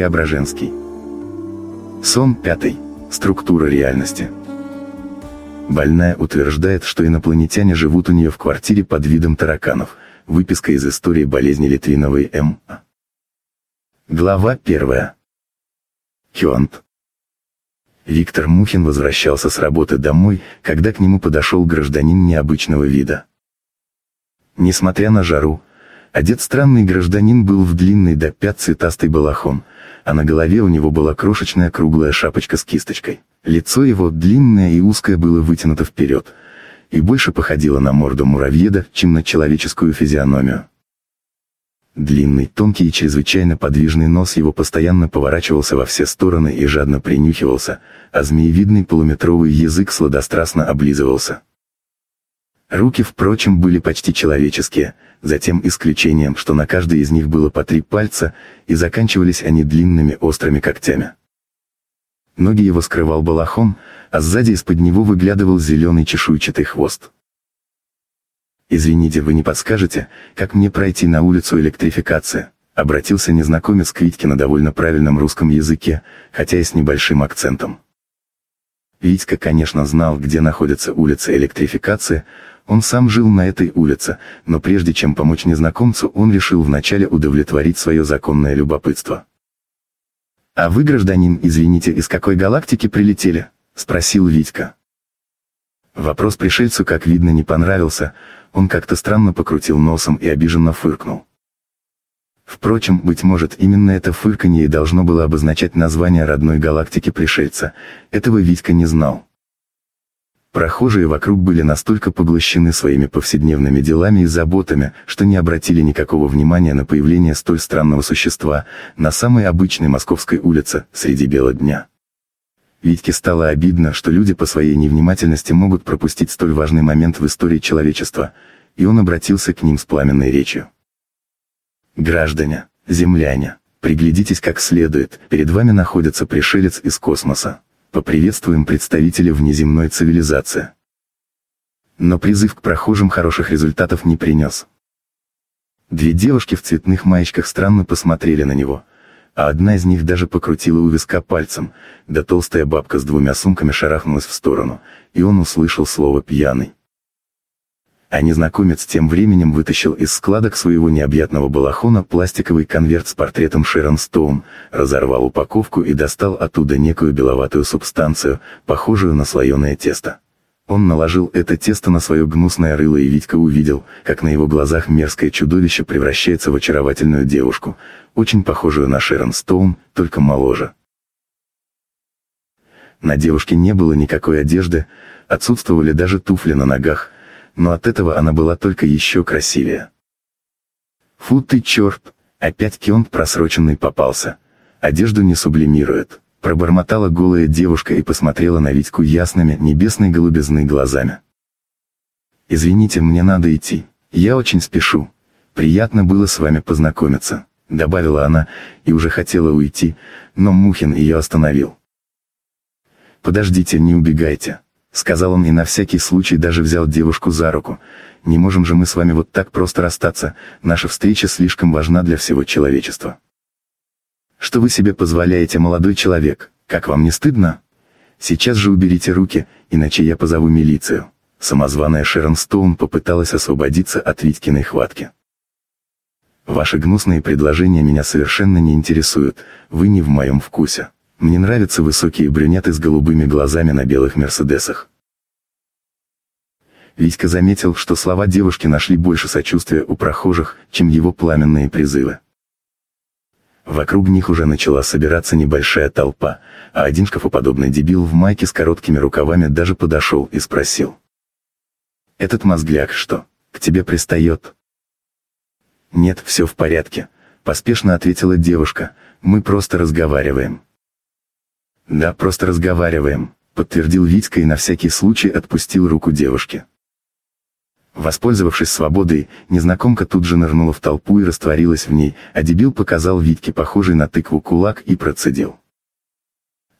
Преображенский. Сон пятый. Структура реальности. Больная утверждает, что инопланетяне живут у нее в квартире под видом тараканов. Выписка из истории болезни Литвиновой М. Глава первая. Хёнт. Виктор Мухин возвращался с работы домой, когда к нему подошел гражданин необычного вида. Несмотря на жару, одет странный гражданин был в длинный до пят цветастый балахон, а на голове у него была крошечная круглая шапочка с кисточкой. Лицо его, длинное и узкое, было вытянуто вперед, и больше походило на морду муравьеда, чем на человеческую физиономию. Длинный, тонкий и чрезвычайно подвижный нос его постоянно поворачивался во все стороны и жадно принюхивался, а змеевидный полуметровый язык сладострастно облизывался. Руки, впрочем, были почти человеческие, за тем исключением, что на каждой из них было по три пальца, и заканчивались они длинными острыми когтями. Ноги его скрывал балахон, а сзади из-под него выглядывал зеленый чешуйчатый хвост. «Извините, вы не подскажете, как мне пройти на улицу электрификация?» Обратился незнакомец к Витьке на довольно правильном русском языке, хотя и с небольшим акцентом. Витька, конечно, знал, где находится улица электрификации, он сам жил на этой улице, но прежде чем помочь незнакомцу, он решил вначале удовлетворить свое законное любопытство. «А вы, гражданин, извините, из какой галактики прилетели?» – спросил Витька. Вопрос пришельцу, как видно, не понравился, он как-то странно покрутил носом и обиженно фыркнул. Впрочем, быть может, именно это фырканье и должно было обозначать название родной галактики пришельца, этого Витька не знал. Прохожие вокруг были настолько поглощены своими повседневными делами и заботами, что не обратили никакого внимания на появление столь странного существа на самой обычной московской улице среди бела дня. Витьке стало обидно, что люди по своей невнимательности могут пропустить столь важный момент в истории человечества, и он обратился к ним с пламенной речью. «Граждане, земляне, приглядитесь как следует, перед вами находится пришелец из космоса. Поприветствуем представителя внеземной цивилизации». Но призыв к прохожим хороших результатов не принес. Две девушки в цветных маечках странно посмотрели на него – а одна из них даже покрутила у виска пальцем, да толстая бабка с двумя сумками шарахнулась в сторону, и он услышал слово «пьяный». А незнакомец тем временем вытащил из складок своего необъятного балахона пластиковый конверт с портретом Шерон Стоун, разорвал упаковку и достал оттуда некую беловатую субстанцию, похожую на слоеное тесто. Он наложил это тесто на свое гнусное рыло и Витька увидел, как на его глазах мерзкое чудовище превращается в очаровательную девушку, очень похожую на Шерон Стоун, только моложе. На девушке не было никакой одежды, отсутствовали даже туфли на ногах, но от этого она была только еще красивее. Фу ты черт, опять кионт просроченный попался. Одежду не сублимирует. Пробормотала голая девушка и посмотрела на Витьку ясными, небесной голубизны глазами. «Извините, мне надо идти. Я очень спешу. Приятно было с вами познакомиться», — добавила она, и уже хотела уйти, но Мухин ее остановил. «Подождите, не убегайте», — сказал он и на всякий случай даже взял девушку за руку. «Не можем же мы с вами вот так просто расстаться, наша встреча слишком важна для всего человечества». Что вы себе позволяете, молодой человек? Как вам не стыдно? Сейчас же уберите руки, иначе я позову милицию. Самозваная Шерон Стоун попыталась освободиться от Витькиной хватки. Ваши гнусные предложения меня совершенно не интересуют, вы не в моем вкусе. Мне нравятся высокие брюнеты с голубыми глазами на белых мерседесах. Витька заметил, что слова девушки нашли больше сочувствия у прохожих, чем его пламенные призывы. Вокруг них уже начала собираться небольшая толпа, а один шкафоподобный дебил в майке с короткими рукавами даже подошел и спросил. «Этот мозгляк что, к тебе пристает?» «Нет, все в порядке», — поспешно ответила девушка, «мы просто разговариваем». «Да, просто разговариваем», — подтвердил Витька и на всякий случай отпустил руку девушки. Воспользовавшись свободой, незнакомка тут же нырнула в толпу и растворилась в ней, а дебил показал Витьке похожий на тыкву кулак и процедил.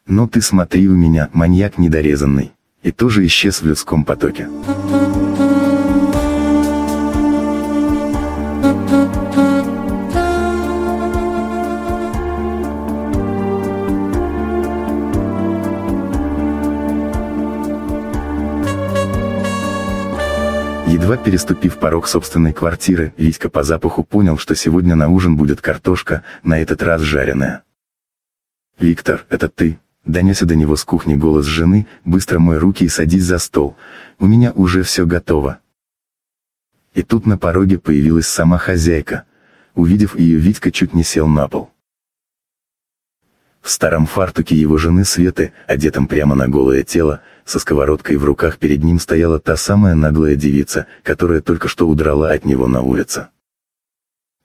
«Ну ты смотри у меня, маньяк недорезанный!» И тоже исчез в людском потоке. Едва переступив порог собственной квартиры, Витька по запаху понял, что сегодня на ужин будет картошка, на этот раз жареная. «Виктор, это ты?» Донесся до него с кухни голос жены, «Быстро мой руки и садись за стол. У меня уже все готово». И тут на пороге появилась сама хозяйка. Увидев ее, Витька чуть не сел на пол. В старом фартуке его жены Светы, одетом прямо на голое тело, со сковородкой в руках перед ним стояла та самая наглая девица, которая только что удрала от него на улице.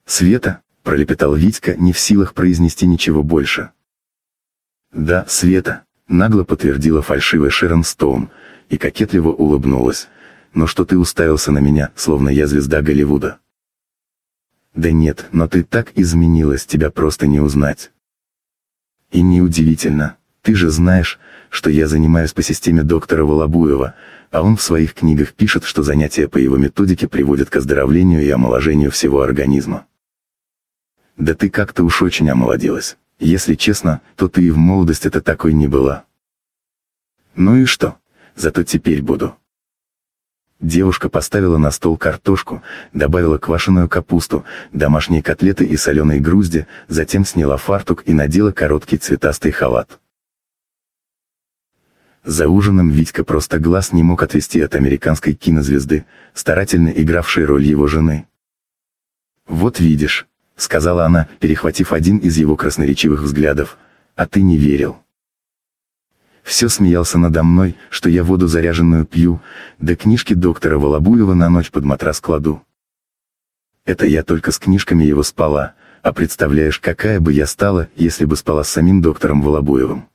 «Света?» – пролепетал Витька, не в силах произнести ничего больше. «Да, Света», – нагло подтвердила фальшивая Шерон Стоун, и кокетливо улыбнулась. «Но что ты уставился на меня, словно я звезда Голливуда?» «Да нет, но ты так изменилась, тебя просто не узнать». И неудивительно, ты же знаешь, что я занимаюсь по системе доктора Волобуева, а он в своих книгах пишет, что занятия по его методике приводят к оздоровлению и омоложению всего организма. Да ты как-то уж очень омолодилась. Если честно, то ты и в молодости это такой не была. Ну и что? Зато теперь буду. Девушка поставила на стол картошку, добавила квашеную капусту, домашние котлеты и соленые грузди, затем сняла фартук и надела короткий цветастый халат. За ужином Витька просто глаз не мог отвести от американской кинозвезды, старательно игравшей роль его жены. «Вот видишь», — сказала она, перехватив один из его красноречивых взглядов, — «а ты не верил». Все смеялся надо мной, что я воду заряженную пью, да книжки доктора Волобуева на ночь под матрас кладу. Это я только с книжками его спала, а представляешь, какая бы я стала, если бы спала с самим доктором Волобуевым.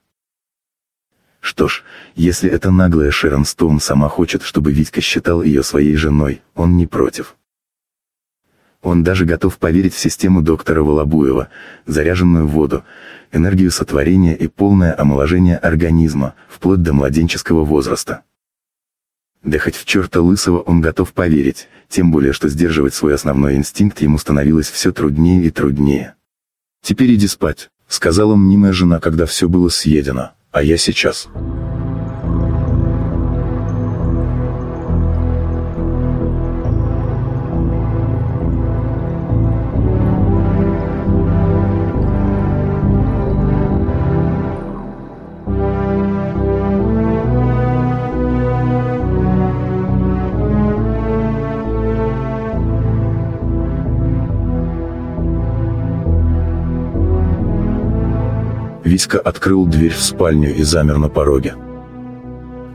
Что ж, если эта наглая Шерон Стоун сама хочет, чтобы Витька считал ее своей женой, он не против. Он даже готов поверить в систему доктора Волобуева, заряженную воду, энергию сотворения и полное омоложение организма, вплоть до младенческого возраста. Да хоть в черта лысого он готов поверить, тем более что сдерживать свой основной инстинкт ему становилось все труднее и труднее. «Теперь иди спать», — сказала мнимая жена, когда все было съедено. А я сейчас. Витька открыл дверь в спальню и замер на пороге.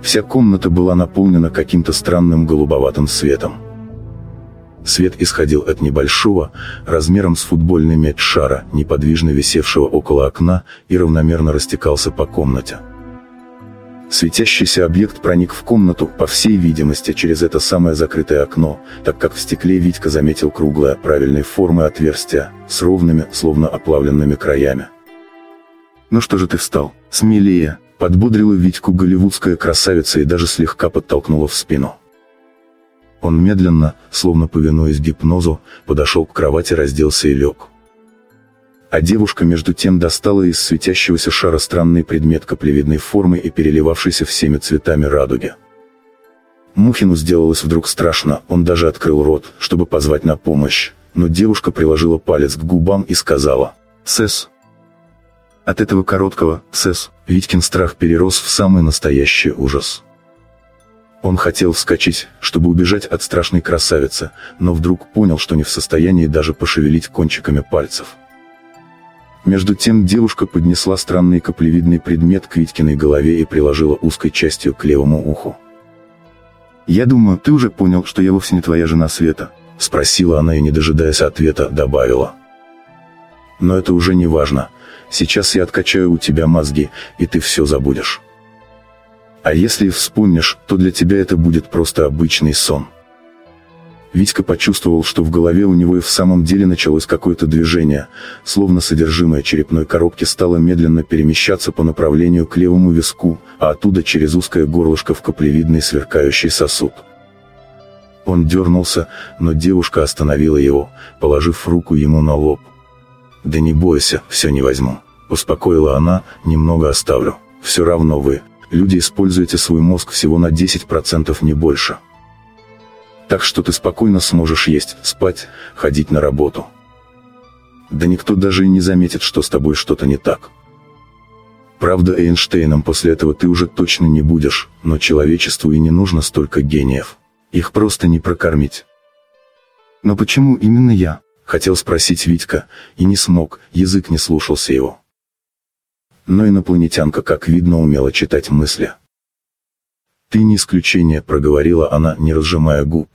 Вся комната была наполнена каким-то странным голубоватым светом. Свет исходил от небольшого, размером с футбольный мяч шара, неподвижно висевшего около окна, и равномерно растекался по комнате. Светящийся объект проник в комнату, по всей видимости, через это самое закрытое окно, так как в стекле Витька заметил круглое, правильной формы отверстие, с ровными, словно оплавленными краями. «Ну что же ты встал? Смелее!» Подбодрила Витьку голливудская красавица и даже слегка подтолкнула в спину. Он медленно, словно повинуясь гипнозу, подошел к кровати, разделся и лег. А девушка между тем достала из светящегося шара странный предмет каплевидной формы и переливавшийся всеми цветами радуги. Мухину сделалось вдруг страшно, он даже открыл рот, чтобы позвать на помощь, но девушка приложила палец к губам и сказала «Сэс, от этого короткого «сес» Витькин страх перерос в самый настоящий ужас. Он хотел вскочить, чтобы убежать от страшной красавицы, но вдруг понял, что не в состоянии даже пошевелить кончиками пальцев. Между тем девушка поднесла странный каплевидный предмет к Витькиной голове и приложила узкой частью к левому уху. «Я думаю, ты уже понял, что я вовсе не твоя жена Света?» – спросила она и, не дожидаясь ответа, добавила. «Но это уже не важно. Сейчас я откачаю у тебя мозги, и ты все забудешь. А если вспомнишь, то для тебя это будет просто обычный сон. Витька почувствовал, что в голове у него и в самом деле началось какое-то движение, словно содержимое черепной коробки стало медленно перемещаться по направлению к левому виску, а оттуда через узкое горлышко в каплевидный сверкающий сосуд. Он дернулся, но девушка остановила его, положив руку ему на лоб. «Да не бойся, все не возьму», — успокоила она, «немного оставлю. Все равно вы, люди, используете свой мозг всего на 10% не больше». Так что ты спокойно сможешь есть, спать, ходить на работу. Да никто даже и не заметит, что с тобой что-то не так. Правда, Эйнштейном после этого ты уже точно не будешь, но человечеству и не нужно столько гениев. Их просто не прокормить. Но почему именно я? Хотел спросить Витька, и не смог, язык не слушался его. Но инопланетянка, как видно, умела читать мысли. «Ты не исключение», — проговорила она, не разжимая губ.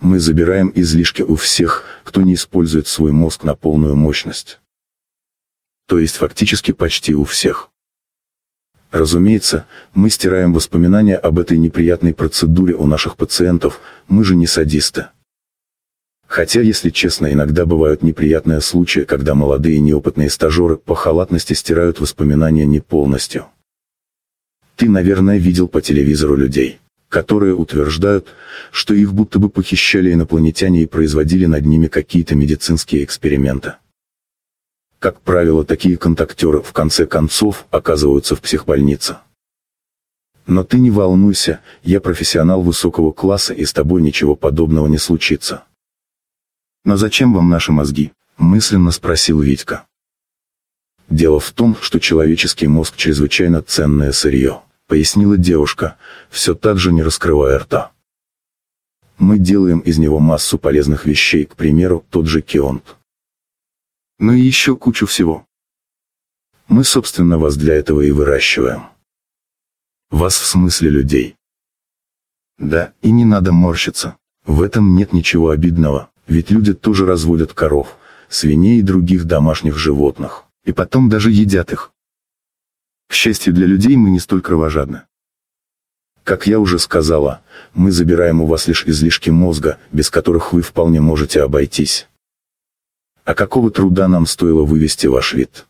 «Мы забираем излишки у всех, кто не использует свой мозг на полную мощность. То есть фактически почти у всех. Разумеется, мы стираем воспоминания об этой неприятной процедуре у наших пациентов, мы же не садисты. Хотя, если честно, иногда бывают неприятные случаи, когда молодые неопытные стажеры по халатности стирают воспоминания не полностью. Ты, наверное, видел по телевизору людей, которые утверждают, что их будто бы похищали инопланетяне и производили над ними какие-то медицинские эксперименты. Как правило, такие контактеры в конце концов оказываются в психбольнице. Но ты не волнуйся, я профессионал высокого класса и с тобой ничего подобного не случится. «Но зачем вам наши мозги?» – мысленно спросил Витька. «Дело в том, что человеческий мозг чрезвычайно ценное сырье», – пояснила девушка, все так же не раскрывая рта. «Мы делаем из него массу полезных вещей, к примеру, тот же кионт. Ну и еще кучу всего. Мы, собственно, вас для этого и выращиваем. Вас в смысле людей. Да, и не надо морщиться. В этом нет ничего обидного. Ведь люди тоже разводят коров, свиней и других домашних животных. И потом даже едят их. К счастью для людей мы не столь кровожадны. Как я уже сказала, мы забираем у вас лишь излишки мозга, без которых вы вполне можете обойтись. А какого труда нам стоило вывести ваш вид?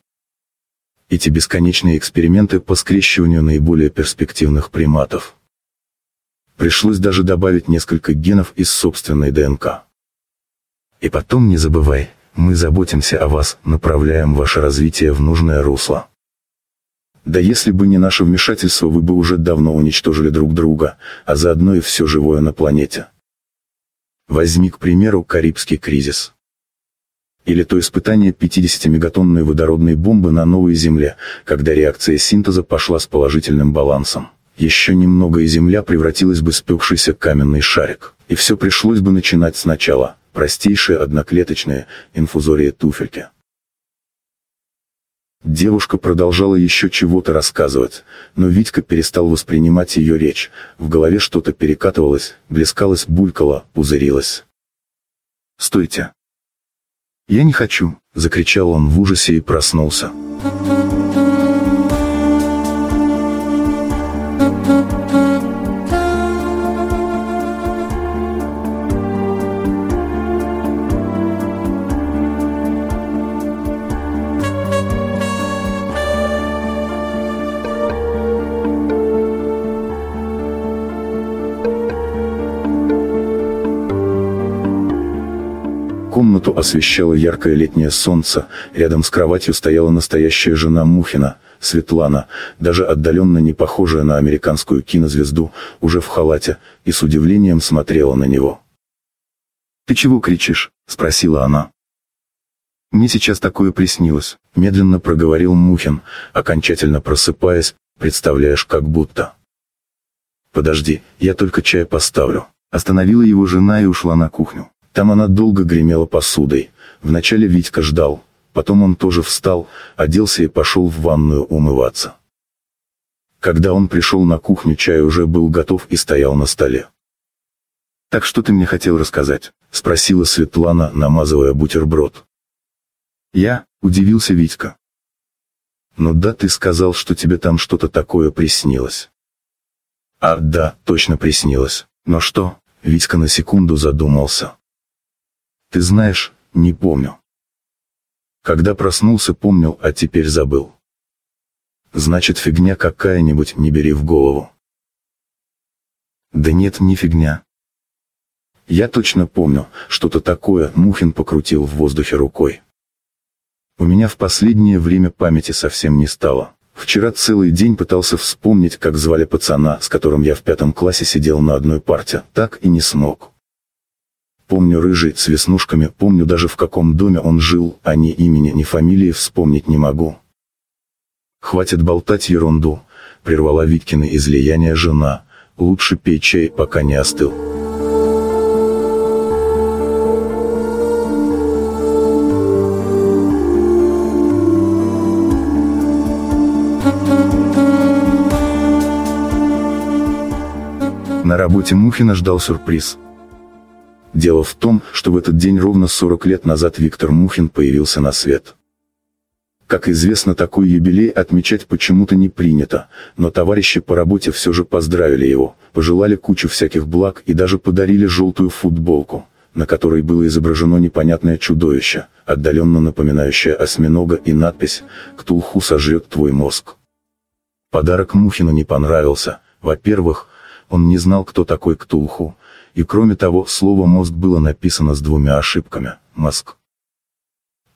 Эти бесконечные эксперименты по скрещиванию наиболее перспективных приматов. Пришлось даже добавить несколько генов из собственной ДНК. И потом не забывай, мы заботимся о вас, направляем ваше развитие в нужное русло. Да если бы не наше вмешательство, вы бы уже давно уничтожили друг друга, а заодно и все живое на планете. Возьми, к примеру, Карибский кризис. Или то испытание 50-мегатонной водородной бомбы на новой Земле, когда реакция синтеза пошла с положительным балансом. Еще немного и Земля превратилась бы в спекшийся каменный шарик. И все пришлось бы начинать сначала простейшие одноклеточные, инфузория туфельки. Девушка продолжала еще чего-то рассказывать, но Витька перестал воспринимать ее речь, в голове что-то перекатывалось, блескалось, булькало, пузырилось. «Стойте!» «Я не хочу!» — закричал он в ужасе и проснулся. Освещало яркое летнее солнце, рядом с кроватью стояла настоящая жена Мухина, Светлана, даже отдаленно не похожая на американскую кинозвезду, уже в халате, и с удивлением смотрела на него. «Ты чего кричишь?» – спросила она. «Мне сейчас такое приснилось», – медленно проговорил Мухин, окончательно просыпаясь, представляешь, как будто. «Подожди, я только чай поставлю». Остановила его жена и ушла на кухню. Там она долго гремела посудой. Вначале Витька ждал, потом он тоже встал, оделся и пошел в ванную умываться. Когда он пришел на кухню, чай уже был готов и стоял на столе. «Так что ты мне хотел рассказать?» — спросила Светлана, намазывая бутерброд. «Я?» — удивился Витька. «Ну да, ты сказал, что тебе там что-то такое приснилось». «А, да, точно приснилось. Но что?» — Витька на секунду задумался. Ты знаешь, не помню. Когда проснулся, помнил, а теперь забыл. Значит, фигня какая-нибудь, не бери в голову. Да нет, не фигня. Я точно помню, что-то такое, Мухин покрутил в воздухе рукой. У меня в последнее время памяти совсем не стало. Вчера целый день пытался вспомнить, как звали пацана, с которым я в пятом классе сидел на одной парте, так и не смог. Помню рыжий, с веснушками, помню даже в каком доме он жил, а ни имени, ни фамилии вспомнить не могу. Хватит болтать ерунду, прервала Виткины излияние жена, лучше пей чай, пока не остыл. На работе Мухина ждал сюрприз. Дело в том, что в этот день ровно 40 лет назад Виктор Мухин появился на свет. Как известно, такой юбилей отмечать почему-то не принято, но товарищи по работе все же поздравили его, пожелали кучу всяких благ и даже подарили желтую футболку, на которой было изображено непонятное чудовище, отдаленно напоминающее осьминога и надпись «Ктулху сожрет твой мозг». Подарок Мухину не понравился. Во-первых, он не знал, кто такой Ктулху, и кроме того, слово «мозг» было написано с двумя ошибками «мозг».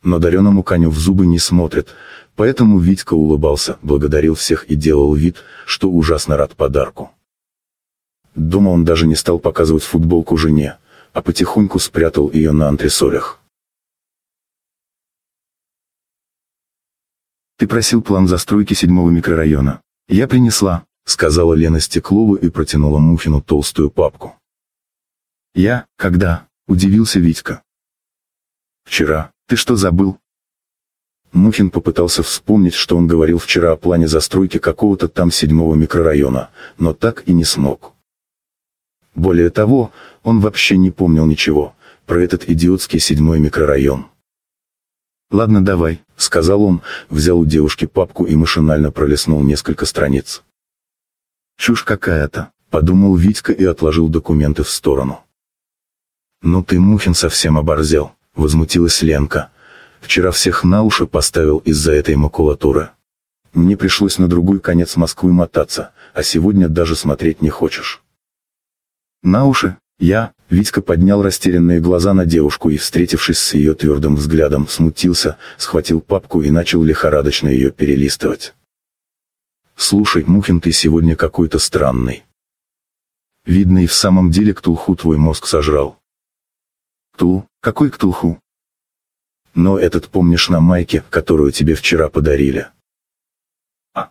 Но дареному коню в зубы не смотрят, поэтому Витька улыбался, благодарил всех и делал вид, что ужасно рад подарку. Дома он даже не стал показывать футболку жене, а потихоньку спрятал ее на антресолях. «Ты просил план застройки седьмого микрорайона. Я принесла», — сказала Лена Стеклова и протянула Мухину толстую папку. «Я? Когда?» — удивился Витька. «Вчера. Ты что забыл?» Мухин попытался вспомнить, что он говорил вчера о плане застройки какого-то там седьмого микрорайона, но так и не смог. Более того, он вообще не помнил ничего про этот идиотский седьмой микрорайон. «Ладно, давай», — сказал он, взял у девушки папку и машинально пролистнул несколько страниц. «Чушь какая-то», — подумал Витька и отложил документы в сторону. «Ну ты, Мухин, совсем оборзел», — возмутилась Ленка. «Вчера всех на уши поставил из-за этой макулатуры. Мне пришлось на другой конец Москвы мотаться, а сегодня даже смотреть не хочешь». «На уши? Я?» Витька поднял растерянные глаза на девушку и, встретившись с ее твердым взглядом, смутился, схватил папку и начал лихорадочно ее перелистывать. «Слушай, Мухин, ты сегодня какой-то странный. Видно, и в самом деле Ктулху твой мозг сожрал. Ктул? Какой Ктулху? Но этот помнишь на майке, которую тебе вчера подарили. А.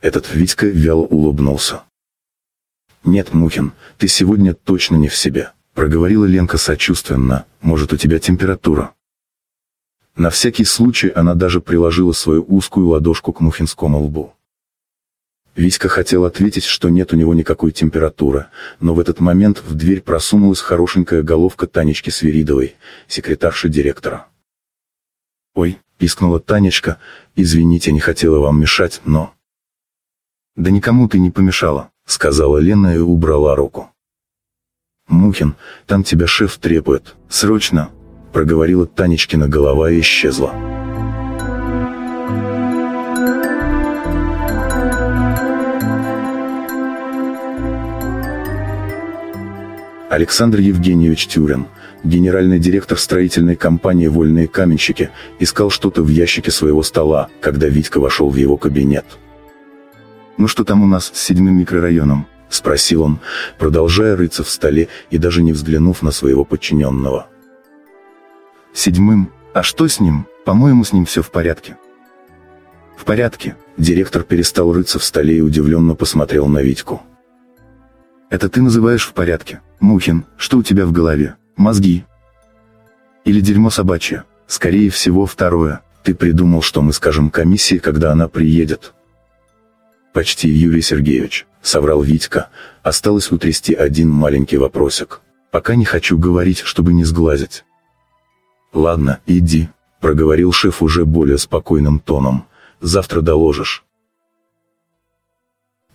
Этот Витька вяло улыбнулся. «Нет, Мухин, ты сегодня точно не в себе», — проговорила Ленка сочувственно, «может у тебя температура». На всякий случай она даже приложила свою узкую ладошку к мухинскому лбу. Витька хотел ответить, что нет у него никакой температуры, но в этот момент в дверь просунулась хорошенькая головка Танечки Свиридовой, секретарши директора. «Ой», — пискнула Танечка, — «извините, не хотела вам мешать, но...» «Да никому ты не помешала», — сказала Лена и убрала руку. «Мухин, там тебя шеф требует, срочно», — проговорила Танечкина голова и исчезла. Александр Евгеньевич Тюрин, генеральный директор строительной компании «Вольные каменщики», искал что-то в ящике своего стола, когда Витька вошел в его кабинет. «Ну что там у нас с седьмым микрорайоном?» – спросил он, продолжая рыться в столе и даже не взглянув на своего подчиненного. «Седьмым? А что с ним? По-моему, с ним все в порядке». «В порядке?» – директор перестал рыться в столе и удивленно посмотрел на Витьку. Это ты называешь в порядке? Мухин, что у тебя в голове? Мозги? Или дерьмо собачье? Скорее всего второе. Ты придумал, что мы скажем комиссии, когда она приедет. Почти, Юрий Сергеевич, соврал Витька. Осталось утрясти один маленький вопросик. Пока не хочу говорить, чтобы не сглазить. Ладно, иди, проговорил шеф уже более спокойным тоном. Завтра доложишь.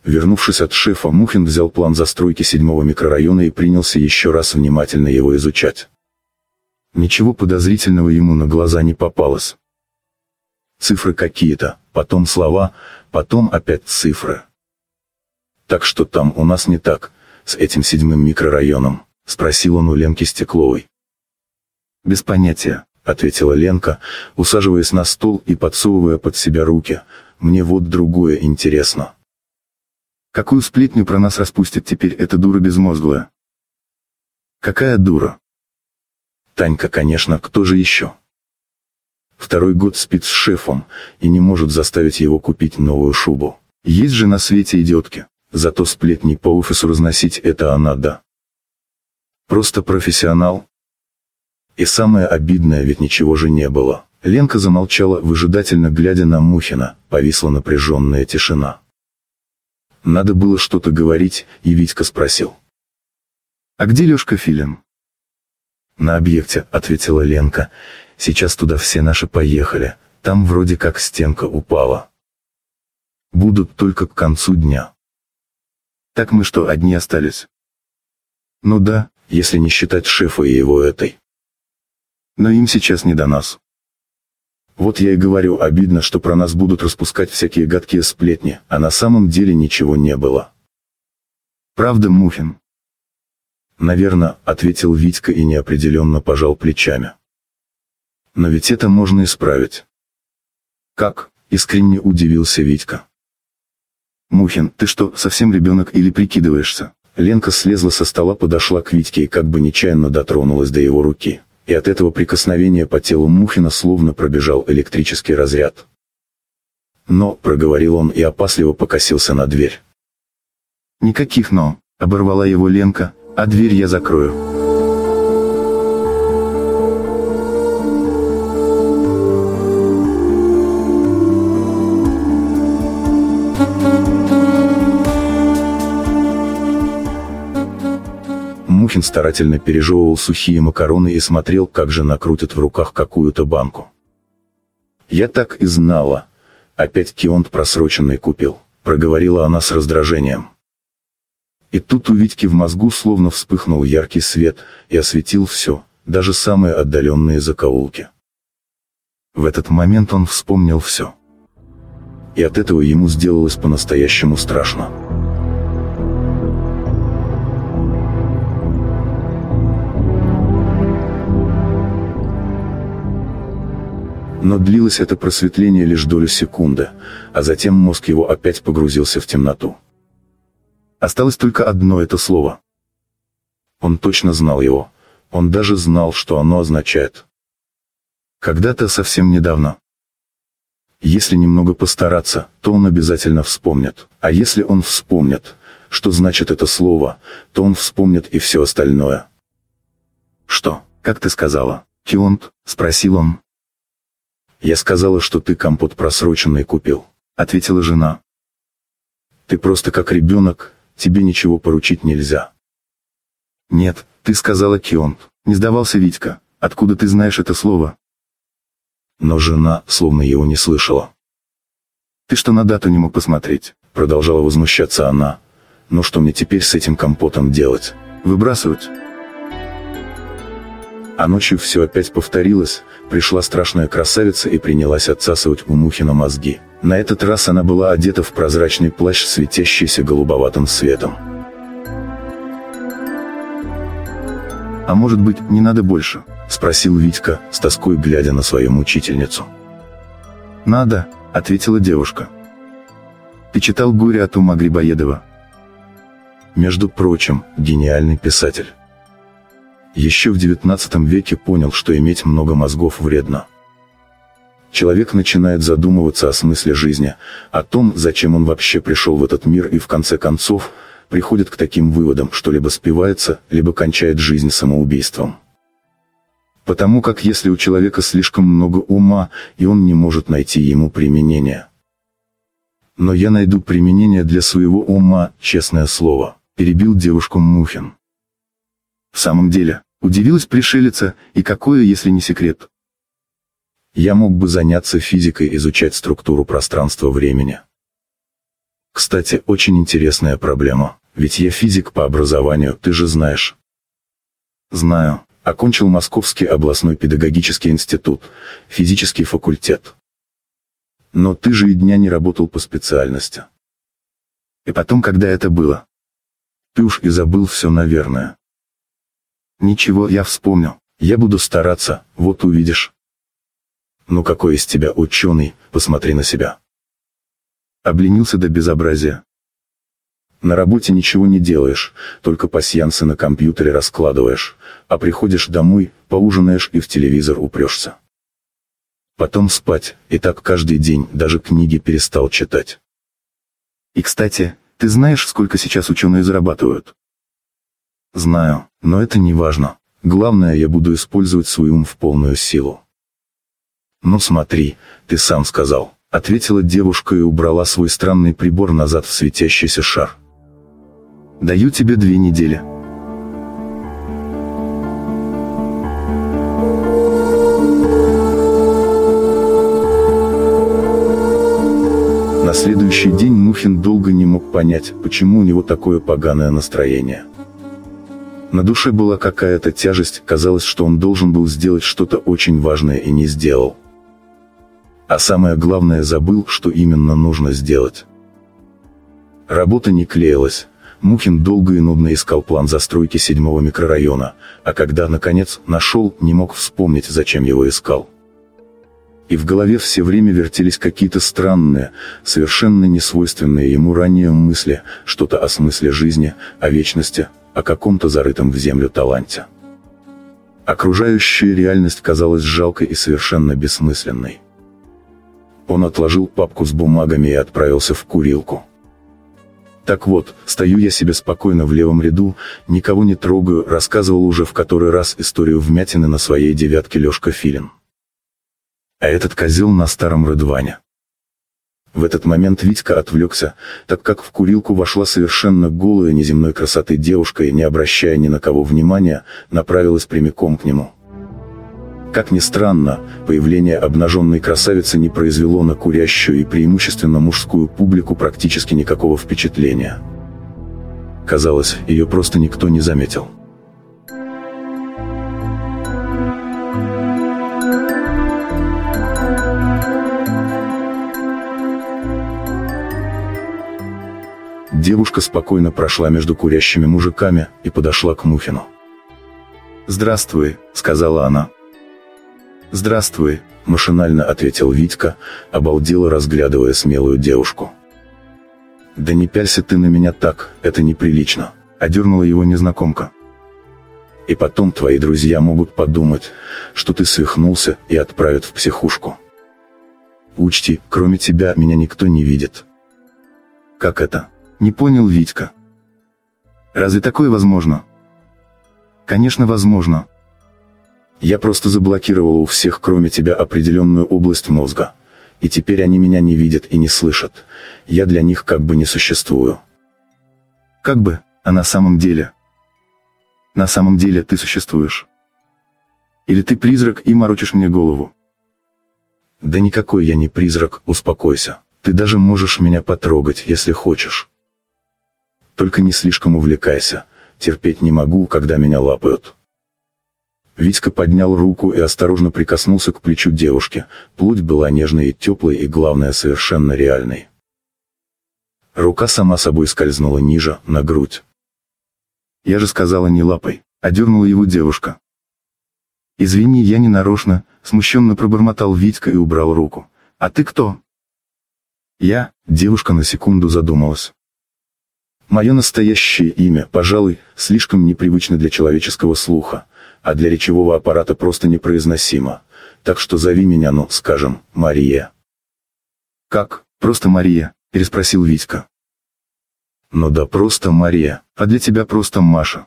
Вернувшись от шефа, Мухин взял план застройки седьмого микрорайона и принялся еще раз внимательно его изучать. Ничего подозрительного ему на глаза не попалось. Цифры какие-то, потом слова, потом опять цифры. «Так что там у нас не так, с этим седьмым микрорайоном?» – спросил он у Ленки Стекловой. «Без понятия», — ответила Ленка, усаживаясь на стол и подсовывая под себя руки, мне вот другое интересно. Какую сплетню про нас распустит теперь эта дура безмозглая? Какая дура? Танька, конечно, кто же еще? Второй год спит с шефом и не может заставить его купить новую шубу. Есть же на свете идиотки. Зато сплетни по офису разносить это она да. Просто профессионал. И самое обидное, ведь ничего же не было. Ленка замолчала, выжидательно глядя на Мухина, повисла напряженная тишина. Надо было что-то говорить, и Витька спросил. «А где Лешка Филин?» «На объекте», — ответила Ленка. «Сейчас туда все наши поехали. Там вроде как стенка упала. Будут только к концу дня». «Так мы что, одни остались?» «Ну да, если не считать шефа и его этой». «Но им сейчас не до нас». Вот я и говорю, обидно, что про нас будут распускать всякие гадкие сплетни, а на самом деле ничего не было. Правда, Мухин? Наверно, ответил Витька и неопределенно пожал плечами. Но ведь это можно исправить. Как? Искренне удивился Витька. Мухин, ты что, совсем ребенок или прикидываешься? Ленка слезла со стола, подошла к Витьке и как бы нечаянно дотронулась до его руки и от этого прикосновения по телу Мухина словно пробежал электрический разряд. «Но», — проговорил он и опасливо покосился на дверь. «Никаких «но», — оборвала его Ленка, — «а дверь я закрою». Мухин старательно пережевывал сухие макароны и смотрел, как жена крутит в руках какую-то банку. «Я так и знала. Опять кионт просроченный купил», — проговорила она с раздражением. И тут у Витьки в мозгу словно вспыхнул яркий свет и осветил все, даже самые отдаленные закоулки. В этот момент он вспомнил все. И от этого ему сделалось по-настоящему страшно. Но длилось это просветление лишь долю секунды, а затем мозг его опять погрузился в темноту. Осталось только одно это слово. Он точно знал его, он даже знал, что оно означает. Когда-то совсем недавно. Если немного постараться, то он обязательно вспомнит. А если он вспомнит, что значит это слово, то он вспомнит и все остальное. «Что, как ты сказала, Кионт?» – спросил он. «Я сказала, что ты компот просроченный купил», — ответила жена. «Ты просто как ребенок, тебе ничего поручить нельзя». «Нет, ты сказала Кионт», — не сдавался Витька. «Откуда ты знаешь это слово?» Но жена, словно его не слышала. «Ты что на дату не мог посмотреть?» — продолжала возмущаться она. «Ну что мне теперь с этим компотом делать? Выбрасывать?» А ночью все опять повторилось, пришла страшная красавица и принялась отсасывать у Мухина мозги. На этот раз она была одета в прозрачный плащ, светящийся голубоватым светом. «А может быть, не надо больше?» – спросил Витька, с тоской глядя на свою мучительницу. «Надо», – ответила девушка. «Ты читал «Горе от ума Грибоедова»?» Между прочим, гениальный писатель еще в XIX веке понял, что иметь много мозгов вредно. Человек начинает задумываться о смысле жизни, о том, зачем он вообще пришел в этот мир и в конце концов, приходит к таким выводам, что либо спивается, либо кончает жизнь самоубийством. Потому как если у человека слишком много ума, и он не может найти ему применение. Но я найду применение для своего ума, честное слово, перебил девушку Мухин. В самом деле, удивилась пришелица, и какое, если не секрет? Я мог бы заняться физикой, изучать структуру пространства-времени. Кстати, очень интересная проблема, ведь я физик по образованию, ты же знаешь. Знаю. Окончил Московский областной педагогический институт, физический факультет. Но ты же и дня не работал по специальности. И потом, когда это было? Ты уж и забыл все, наверное. Ничего, я вспомнил. Я буду стараться, вот увидишь. Ну какой из тебя ученый, посмотри на себя. Обленился до безобразия. На работе ничего не делаешь, только пасьянсы на компьютере раскладываешь, а приходишь домой, поужинаешь и в телевизор упрешься. Потом спать, и так каждый день, даже книги перестал читать. И кстати, ты знаешь, сколько сейчас ученые зарабатывают? Знаю, но это не важно. Главное, я буду использовать свой ум в полную силу. Ну смотри, ты сам сказал, ответила девушка и убрала свой странный прибор назад в светящийся шар. Даю тебе две недели. На следующий день Мухин долго не мог понять, почему у него такое поганое настроение. На душе была какая-то тяжесть, казалось, что он должен был сделать что-то очень важное и не сделал. А самое главное забыл, что именно нужно сделать. Работа не клеилась. Мухин долго и нудно искал план застройки седьмого микрорайона, а когда, наконец, нашел, не мог вспомнить, зачем его искал. И в голове все время вертелись какие-то странные, совершенно несвойственные ему ранее мысли, что-то о смысле жизни, о вечности, о каком-то зарытом в землю таланте. Окружающая реальность казалась жалкой и совершенно бессмысленной. Он отложил папку с бумагами и отправился в курилку. Так вот, стою я себе спокойно в левом ряду, никого не трогаю, рассказывал уже в который раз историю вмятины на своей девятке Лешка Филин. А этот козел на старом Рыдване. В этот момент Витька отвлекся, так как в курилку вошла совершенно голая неземной красоты девушка и, не обращая ни на кого внимания, направилась прямиком к нему. Как ни странно, появление обнаженной красавицы не произвело на курящую и преимущественно мужскую публику практически никакого впечатления. Казалось, ее просто никто не заметил. Девушка спокойно прошла между курящими мужиками и подошла к Мухину. «Здравствуй», — сказала она. «Здравствуй», — машинально ответил Витька, обалдело разглядывая смелую девушку. «Да не пялься ты на меня так, это неприлично», — одернула его незнакомка. «И потом твои друзья могут подумать, что ты свихнулся и отправят в психушку. Учти, кроме тебя меня никто не видит». «Как это?» Не понял Витька. Разве такое возможно? Конечно, возможно. Я просто заблокировал у всех, кроме тебя, определенную область мозга. И теперь они меня не видят и не слышат. Я для них как бы не существую. Как бы, а на самом деле? На самом деле ты существуешь. Или ты призрак и морочишь мне голову? Да никакой я не призрак, успокойся. Ты даже можешь меня потрогать, если хочешь. Только не слишком увлекайся. Терпеть не могу, когда меня лапают. Витька поднял руку и осторожно прикоснулся к плечу девушки. Плоть была нежной и теплой и, главное, совершенно реальной. Рука сама собой скользнула ниже, на грудь. «Я же сказала не лапой», — одернула его девушка. «Извини, я не нарочно», — смущенно пробормотал Витька и убрал руку. «А ты кто?» «Я», — девушка на секунду задумалась. Мое настоящее имя, пожалуй, слишком непривычно для человеческого слуха, а для речевого аппарата просто непроизносимо. Так что зови меня, ну, скажем, Мария. Как, просто Мария? Переспросил Витька. Ну да просто Мария, а для тебя просто Маша.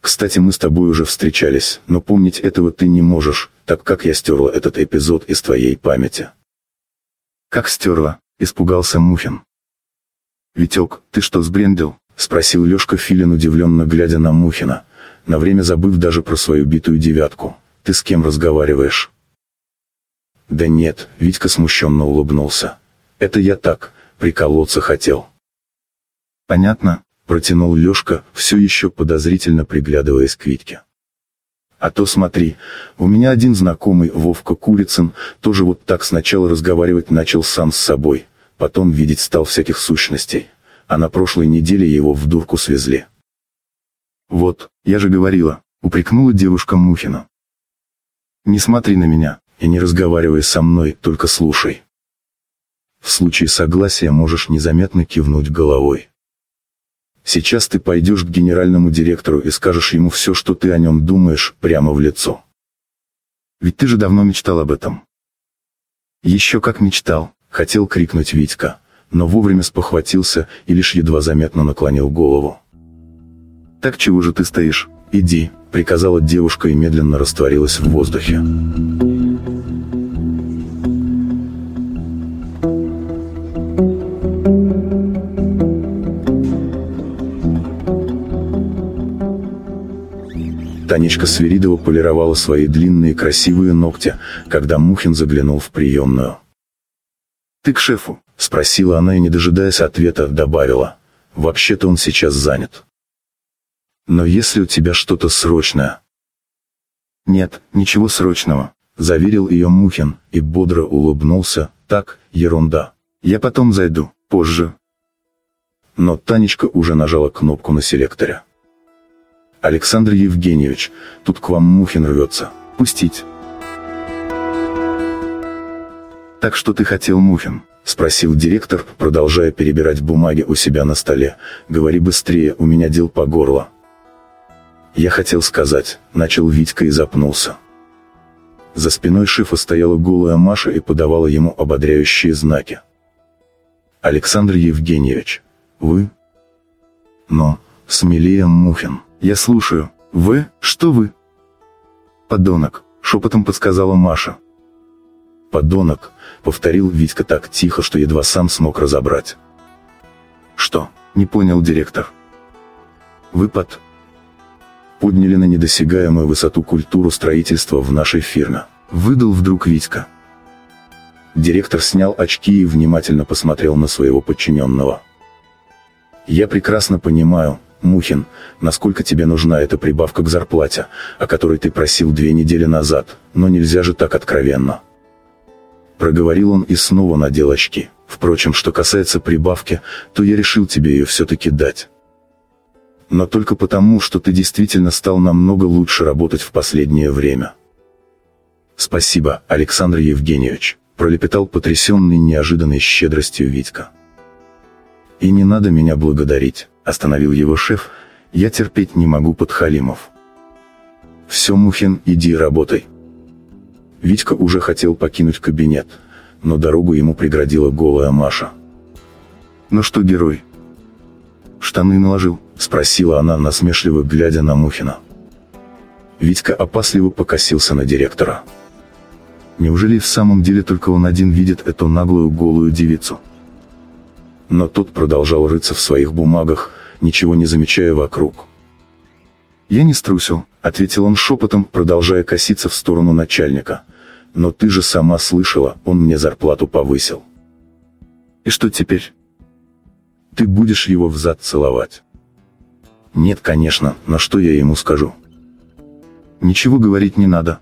Кстати, мы с тобой уже встречались, но помнить этого ты не можешь, так как я стерла этот эпизод из твоей памяти. Как стерла? Испугался Мухин. «Витек, ты что сбрендил?» — спросил Лешка Филин удивленно глядя на Мухина, на время забыв даже про свою битую девятку. «Ты с кем разговариваешь?» «Да нет», — Витька смущенно улыбнулся. «Это я так, приколоться хотел». «Понятно», — протянул Лешка, все еще подозрительно приглядываясь к Витьке. А то смотри, у меня один знакомый, Вовка Курицын, тоже вот так сначала разговаривать начал сам с собой, потом видеть стал всяких сущностей, а на прошлой неделе его в дурку свезли. «Вот, я же говорила», — упрекнула девушка Мухина. «Не смотри на меня, и не разговаривай со мной, только слушай. В случае согласия можешь незаметно кивнуть головой. Сейчас ты пойдешь к генеральному директору и скажешь ему все, что ты о нем думаешь, прямо в лицо. Ведь ты же давно мечтал об этом. Еще как мечтал, хотел крикнуть Витька, но вовремя спохватился и лишь едва заметно наклонил голову. «Так чего же ты стоишь? Иди», — приказала девушка и медленно растворилась в воздухе. Танечка Свиридова полировала свои длинные красивые ногти, когда Мухин заглянул в приемную. «Ты к шефу?» — спросила она и, не дожидаясь ответа, добавила. «Вообще-то он сейчас занят». «Но если у тебя что-то срочное...» «Нет, ничего срочного», — заверил ее Мухин и бодро улыбнулся. «Так, ерунда. Я потом зайду, позже». Но Танечка уже нажала кнопку на селекторе. «Александр Евгеньевич, тут к вам Мухин рвется. Пустить». «Так что ты хотел, Мухин?» — спросил директор, продолжая перебирать бумаги у себя на столе. «Говори быстрее, у меня дел по горло». «Я хотел сказать», — начал Витька и запнулся. За спиной шефа стояла голая Маша и подавала ему ободряющие знаки. «Александр Евгеньевич, вы?» «Но, смелее Мухин». «Я слушаю. Вы? Что вы?» «Подонок», — шепотом подсказала Маша. «Подонок», — повторил Витька так тихо, что едва сам смог разобрать. «Что?» — не понял директор. «Вы под...» подняли на недосягаемую высоту культуру строительства в нашей фирме. Выдал вдруг Витька. Директор снял очки и внимательно посмотрел на своего подчиненного. «Я прекрасно понимаю, Мухин, насколько тебе нужна эта прибавка к зарплате, о которой ты просил две недели назад, но нельзя же так откровенно». Проговорил он и снова надел очки. Впрочем, что касается прибавки, то я решил тебе ее все-таки дать. Но только потому, что ты действительно стал намного лучше работать в последнее время. Спасибо, Александр Евгеньевич, пролепетал потрясенный неожиданной щедростью Витька. И не надо меня благодарить, остановил его шеф, я терпеть не могу подхалимов. Все, Мухин, иди работай. Витька уже хотел покинуть кабинет, но дорогу ему преградила голая Маша. «Ну что, герой?» «Штаны наложил?» – спросила она, насмешливо глядя на Мухина. Витька опасливо покосился на директора. Неужели в самом деле только он один видит эту наглую голую девицу? Но тот продолжал рыться в своих бумагах, ничего не замечая вокруг. «Я не струсил», — ответил он шепотом, продолжая коситься в сторону начальника. «Но ты же сама слышала, он мне зарплату повысил». «И что теперь?» «Ты будешь его взад целовать». «Нет, конечно, но что я ему скажу?» «Ничего говорить не надо».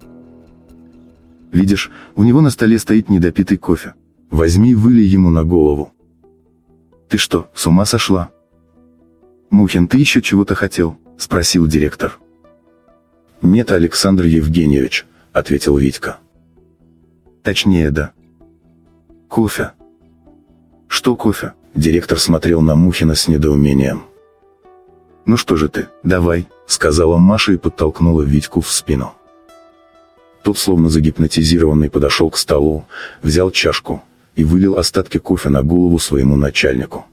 «Видишь, у него на столе стоит недопитый кофе. Возьми и вылей ему на голову». «Ты что, с ума сошла?» «Мухин, ты еще чего-то хотел?» – спросил директор. «Нет, Александр Евгеньевич», – ответил Витька. «Точнее, да». «Кофе». «Что кофе?» – директор смотрел на Мухина с недоумением. «Ну что же ты, давай», – сказала Маша и подтолкнула Витьку в спину. Тот, словно загипнотизированный, подошел к столу, взял чашку и вылил остатки кофе на голову своему начальнику.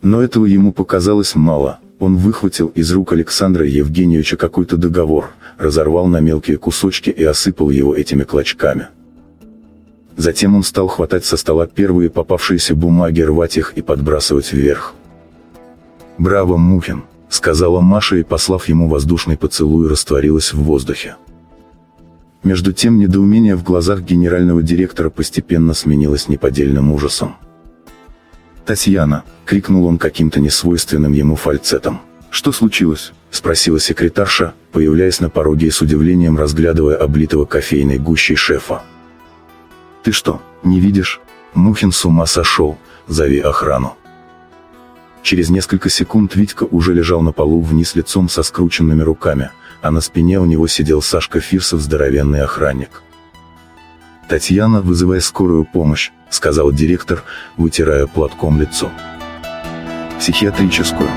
Но этого ему показалось мало. Он выхватил из рук Александра Евгеньевича какой-то договор, разорвал на мелкие кусочки и осыпал его этими клочками. Затем он стал хватать со стола первые попавшиеся бумаги, рвать их и подбрасывать вверх. «Браво, Мухин!» — сказала Маша и, послав ему воздушный поцелуй, растворилась в воздухе. Между тем недоумение в глазах генерального директора постепенно сменилось неподдельным ужасом. «Татьяна!» — крикнул он каким-то несвойственным ему фальцетом. «Что случилось?» — спросила секретарша, появляясь на пороге и с удивлением разглядывая облитого кофейной гущей шефа. «Ты что, не видишь? Мухин с ума сошел, зови охрану». Через несколько секунд Витька уже лежал на полу вниз лицом со скрученными руками, а на спине у него сидел Сашка Фирсов, здоровенный охранник. «Татьяна, вызывай скорую помощь», — сказал директор, вытирая платком лицо. «Психиатрическую».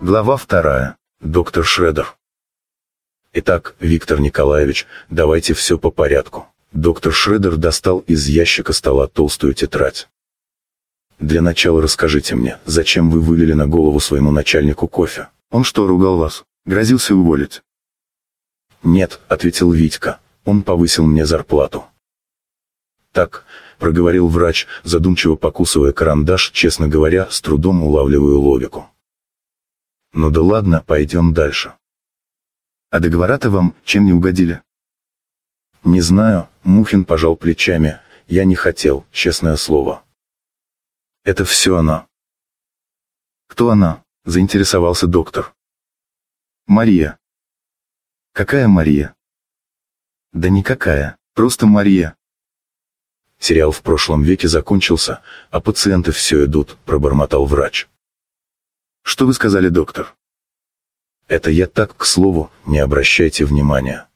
Глава вторая. Доктор Шредер. Итак, Виктор Николаевич, давайте все по порядку. Доктор Шредер достал из ящика стола толстую тетрадь. Для начала расскажите мне, зачем вы вылили на голову своему начальнику кофе? Он что, ругал вас? Грозился уволить? Нет, ответил Витька, он повысил мне зарплату. Так, проговорил врач, задумчиво покусывая карандаш, честно говоря, с трудом улавливаю логику. Ну да ладно, пойдем дальше. А договора-то вам чем не угодили? Не знаю, Мухин пожал плечами, я не хотел, честное слово. Это все она. Кто она? Заинтересовался доктор. Мария. Какая Мария? Да никакая, просто Мария. Сериал в прошлом веке закончился, а пациенты все идут, пробормотал врач. Что вы сказали, доктор? Это я так, к слову, не обращайте внимания.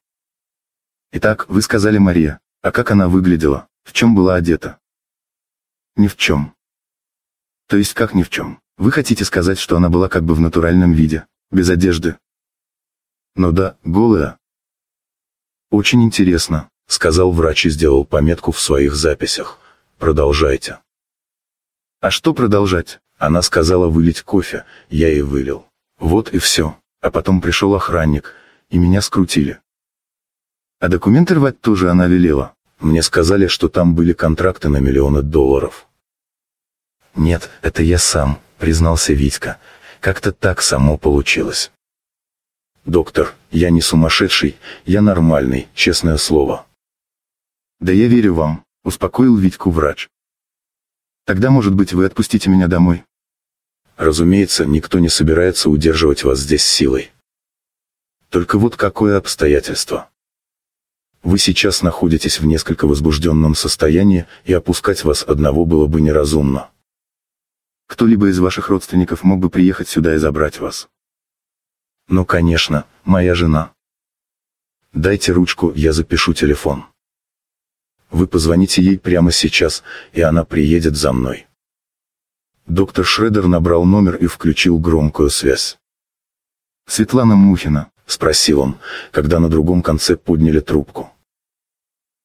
Итак, вы сказали Мария. А как она выглядела? В чем была одета? Ни в чем. То есть как ни в чем? Вы хотите сказать, что она была как бы в натуральном виде, без одежды? Ну да, голая. Очень интересно, сказал врач и сделал пометку в своих записях. Продолжайте. А что продолжать? Она сказала вылить кофе, я и вылил. Вот и все. А потом пришел охранник, и меня скрутили. А документы рвать тоже она велела. Мне сказали, что там были контракты на миллионы долларов. Нет, это я сам, признался Витька. Как-то так само получилось. Доктор, я не сумасшедший, я нормальный, честное слово. Да я верю вам, успокоил Витьку врач. Тогда, может быть, вы отпустите меня домой? Разумеется, никто не собирается удерживать вас здесь силой. Только вот какое обстоятельство. Вы сейчас находитесь в несколько возбужденном состоянии, и опускать вас одного было бы неразумно. Кто-либо из ваших родственников мог бы приехать сюда и забрать вас? Ну конечно, моя жена. Дайте ручку, я запишу телефон. Вы позвоните ей прямо сейчас, и она приедет за мной. Доктор Шредер набрал номер и включил громкую связь. «Светлана Мухина?» – спросил он, когда на другом конце подняли трубку.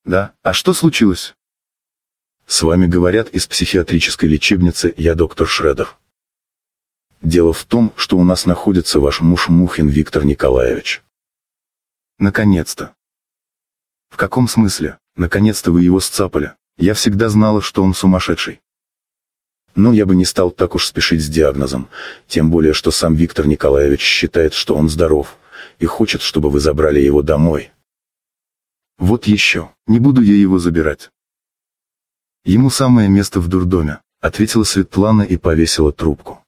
«Да, а что случилось?» «С вами говорят из психиатрической лечебницы, я доктор Шредер. Дело в том, что у нас находится ваш муж Мухин Виктор Николаевич». «Наконец-то!» «В каком смысле? Наконец-то вы его сцапали? Я всегда знала, что он сумасшедший». Но я бы не стал так уж спешить с диагнозом, тем более что сам Виктор Николаевич считает, что он здоров, и хочет, чтобы вы забрали его домой. Вот еще, не буду я его забирать. Ему самое место в дурдоме, ответила Светлана и повесила трубку.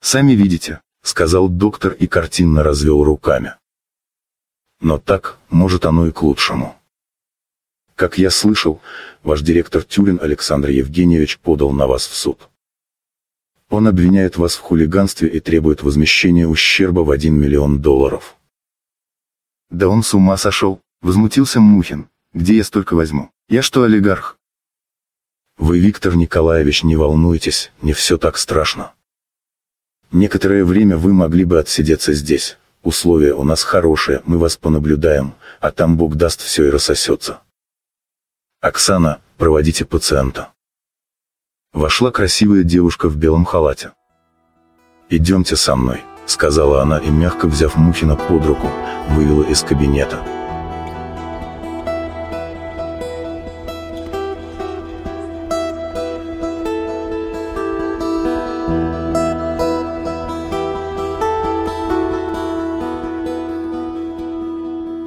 Сами видите, сказал доктор и картинно развел руками. Но так, может оно и к лучшему. Как я слышал, ваш директор Тюрин Александр Евгеньевич подал на вас в суд. Он обвиняет вас в хулиганстве и требует возмещения ущерба в 1 миллион долларов. Да он с ума сошел, возмутился Мухин. Где я столько возьму? Я что, олигарх? Вы, Виктор Николаевич, не волнуйтесь, не все так страшно. Некоторое время вы могли бы отсидеться здесь. Условия у нас хорошие, мы вас понаблюдаем, а там Бог даст все и рассосется. «Оксана, проводите пациента». Вошла красивая девушка в белом халате. «Идемте со мной», — сказала она и, мягко взяв Мухина под руку, вывела из кабинета.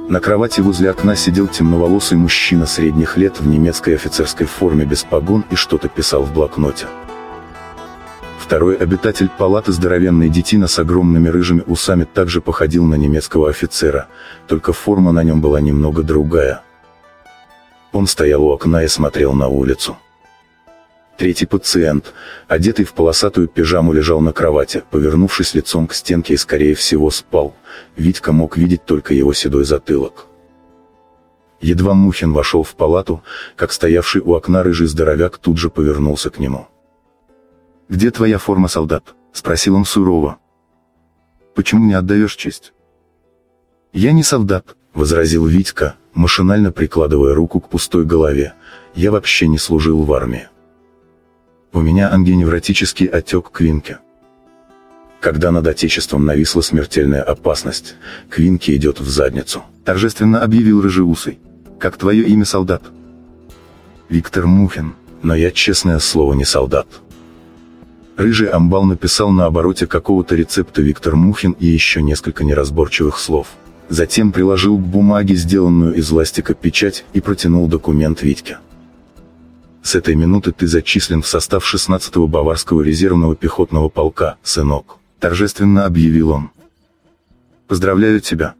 На кровати возле окна сидел темноволосый мужчина средних лет в немецкой офицерской форме без погон и что-то писал в блокноте. Второй обитатель палаты здоровенный детина с огромными рыжими усами также походил на немецкого офицера, только форма на нем была немного другая. Он стоял у окна и смотрел на улицу. Третий пациент, одетый в полосатую пижаму, лежал на кровати, повернувшись лицом к стенке и скорее всего спал. Витька мог видеть только его седой затылок. Едва Мухин вошел в палату, как стоявший у окна рыжий здоровяк тут же повернулся к нему. «Где твоя форма, солдат?» – спросил он сурово. «Почему не отдаешь честь?» «Я не солдат», – возразил Витька, машинально прикладывая руку к пустой голове. «Я вообще не служил в армии». У меня ангионевротический отек Квинки. Когда над Отечеством нависла смертельная опасность, Квинки идет в задницу. Торжественно объявил Рыжеусый. Как твое имя, солдат? Виктор Мухин, но я, честное слово, не солдат. Рыжий амбал написал на обороте какого-то рецепта Виктор Мухин и еще несколько неразборчивых слов. Затем приложил к бумаге сделанную из ластика печать и протянул документ Витьке. С этой минуты ты зачислен в состав 16-го Баварского резервного пехотного полка, сынок», — торжественно объявил он. «Поздравляю тебя».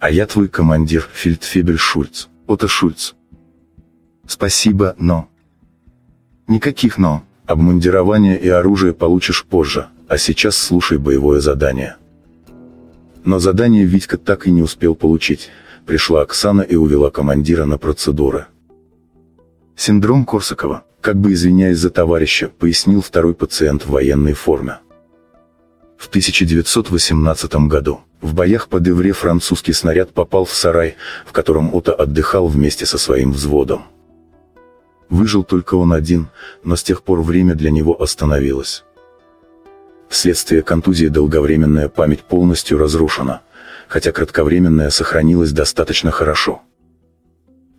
«А я твой командир, фельдфебель Шульц, Отто Шульц». «Спасибо, но...» «Никаких «но». Обмундирование и оружие получишь позже, а сейчас слушай боевое задание». Но задание Витька так и не успел получить. Пришла Оксана и увела командира на процедуры. Синдром Корсакова, как бы извиняясь за товарища, пояснил второй пациент в военной форме. В 1918 году, в боях под Ивре французский снаряд попал в сарай, в котором Ота отдыхал вместе со своим взводом. Выжил только он один, но с тех пор время для него остановилось. Вследствие контузии долговременная память полностью разрушена, хотя кратковременная сохранилась достаточно хорошо.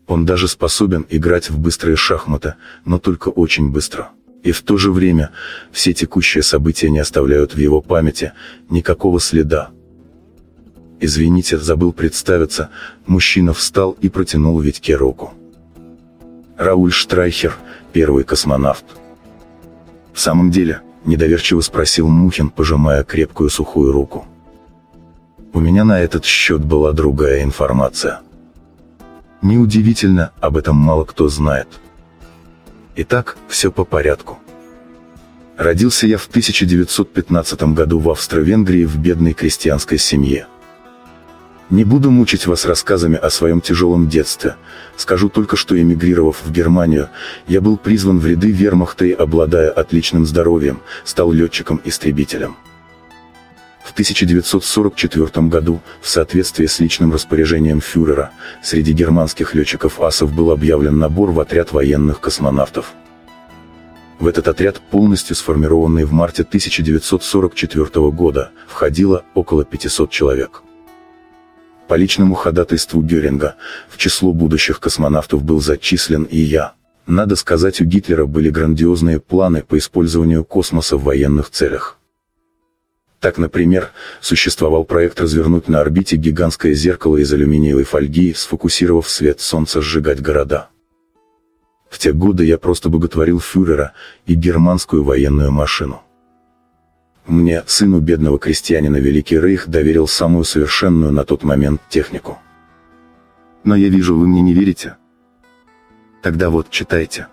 Он даже способен играть в быстрые шахматы, но только очень быстро. И в то же время, все текущие события не оставляют в его памяти никакого следа. «Извините, забыл представиться», мужчина встал и протянул Витьке руку. Рауль Штрайхер, первый космонавт. «В самом деле?» – недоверчиво спросил Мухин, пожимая крепкую сухую руку. «У меня на этот счет была другая информация». Неудивительно, об этом мало кто знает. Итак, все по порядку. Родился я в 1915 году в Австро-Венгрии в бедной крестьянской семье. Не буду мучить вас рассказами о своем тяжелом детстве, скажу только, что эмигрировав в Германию, я был призван в ряды вермахта и, обладая отличным здоровьем, стал летчиком-истребителем. В 1944 году, в соответствии с личным распоряжением фюрера, среди германских летчиков-асов был объявлен набор в отряд военных космонавтов. В этот отряд, полностью сформированный в марте 1944 года, входило около 500 человек. По личному ходатайству Геринга, в число будущих космонавтов был зачислен и я. Надо сказать, у Гитлера были грандиозные планы по использованию космоса в военных целях. Так, например, существовал проект развернуть на орбите гигантское зеркало из алюминиевой фольги, сфокусировав свет солнца сжигать города. В те годы я просто боготворил фюрера и германскую военную машину. Мне, сыну бедного крестьянина Великий Рейх, доверил самую совершенную на тот момент технику. Но я вижу, вы мне не верите. Тогда вот, читайте.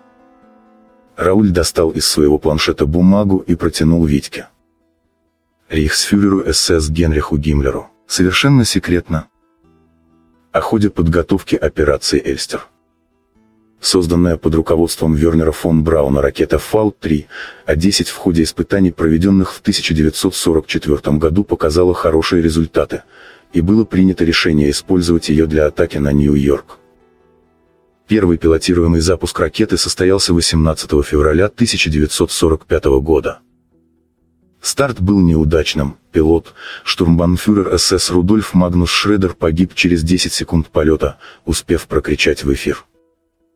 Рауль достал из своего планшета бумагу и протянул Витьке. Рейхсфюреру СС Генриху Гиммлеру, совершенно секретно, о ходе подготовки операции «Эльстер». Созданная под руководством Вернера фон Брауна ракета Фау-3, А-10 в ходе испытаний, проведенных в 1944 году, показала хорошие результаты, и было принято решение использовать ее для атаки на Нью-Йорк. Первый пилотируемый запуск ракеты состоялся 18 февраля 1945 года. Старт был неудачным, пилот, штурмбанфюрер СС Рудольф Магнус Шредер погиб через 10 секунд полета, успев прокричать в эфир.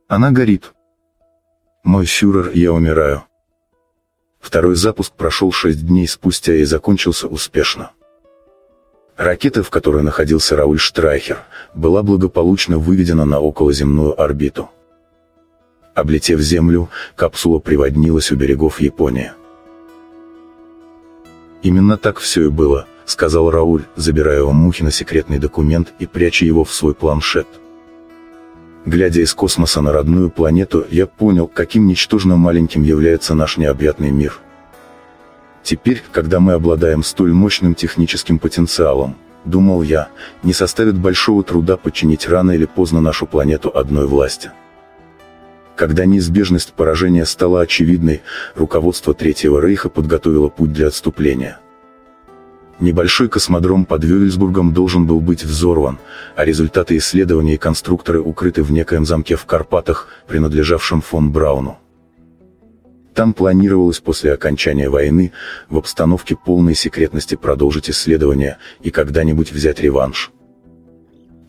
Она горит. Мой фюрер, я умираю. Второй запуск прошел 6 дней спустя и закончился успешно. Ракета, в которой находился Рауль Штрайхер, была благополучно выведена на околоземную орбиту. Облетев Землю, капсула приводнилась у берегов Японии. Именно так все и было, сказал Рауль, забирая у Мухина секретный документ и пряча его в свой планшет. Глядя из космоса на родную планету, я понял, каким ничтожно маленьким является наш необъятный мир. Теперь, когда мы обладаем столь мощным техническим потенциалом, думал я, не составит большого труда подчинить рано или поздно нашу планету одной власти. Когда неизбежность поражения стала очевидной, руководство Третьего Рейха подготовило путь для отступления. Небольшой космодром под Вюльсбургом должен был быть взорван, а результаты исследований конструкторы укрыты в некоем замке в Карпатах, принадлежавшем фон Брауну. Там планировалось после окончания войны, в обстановке полной секретности продолжить исследования и когда-нибудь взять реванш.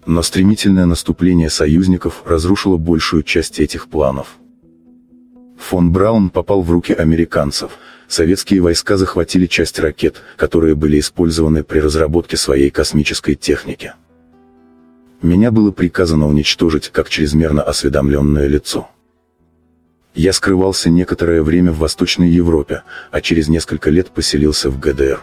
Но стремительное наступление союзников разрушило большую часть этих планов. Фон Браун попал в руки американцев. Советские войска захватили часть ракет, которые были использованы при разработке своей космической техники. Меня было приказано уничтожить как чрезмерно осведомленное лицо. Я скрывался некоторое время в Восточной Европе, а через несколько лет поселился в ГДР.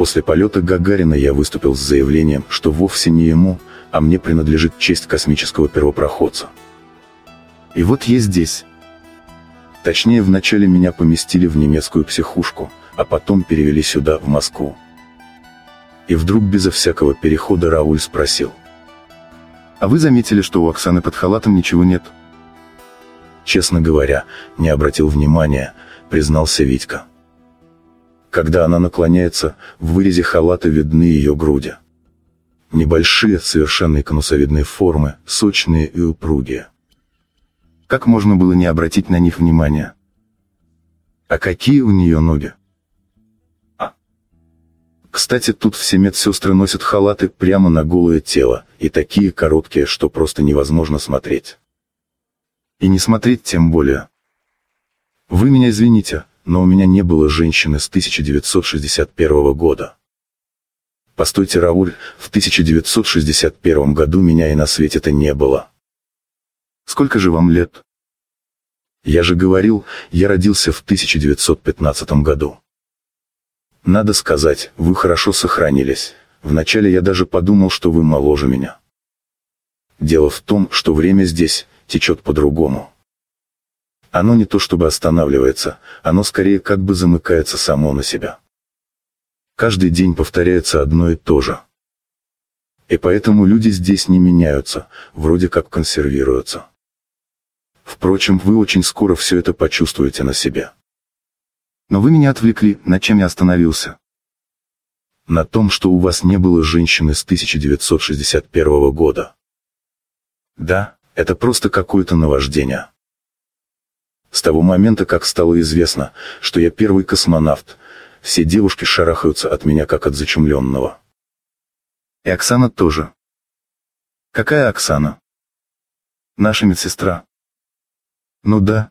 После полета Гагарина я выступил с заявлением, что вовсе не ему, а мне принадлежит честь космического первопроходца. И вот я здесь. Точнее, вначале меня поместили в немецкую психушку, а потом перевели сюда, в Москву. И вдруг безо всякого перехода Рауль спросил. «А вы заметили, что у Оксаны под халатом ничего нет?» Честно говоря, не обратил внимания, признался Витька. Когда она наклоняется, в вырезе халата видны ее груди. Небольшие, совершенно конусовидные формы, сочные и упругие. Как можно было не обратить на них внимания? А какие у нее ноги? А. Кстати, тут все медсестры носят халаты прямо на голое тело, и такие короткие, что просто невозможно смотреть. И не смотреть тем более. Вы меня извините, но у меня не было женщины с 1961 года. Постойте, Рауль, в 1961 году меня и на свете-то не было. Сколько же вам лет? Я же говорил, я родился в 1915 году. Надо сказать, вы хорошо сохранились. Вначале я даже подумал, что вы моложе меня. Дело в том, что время здесь течет по-другому. Оно не то чтобы останавливается, оно скорее как бы замыкается само на себя. Каждый день повторяется одно и то же. И поэтому люди здесь не меняются, вроде как консервируются. Впрочем, вы очень скоро все это почувствуете на себе. Но вы меня отвлекли, на чем я остановился? На том, что у вас не было женщины с 1961 года. Да, это просто какое-то наваждение. С того момента, как стало известно, что я первый космонавт, все девушки шарахаются от меня как от зачумленного. И Оксана тоже. Какая Оксана? Наша медсестра. Ну да.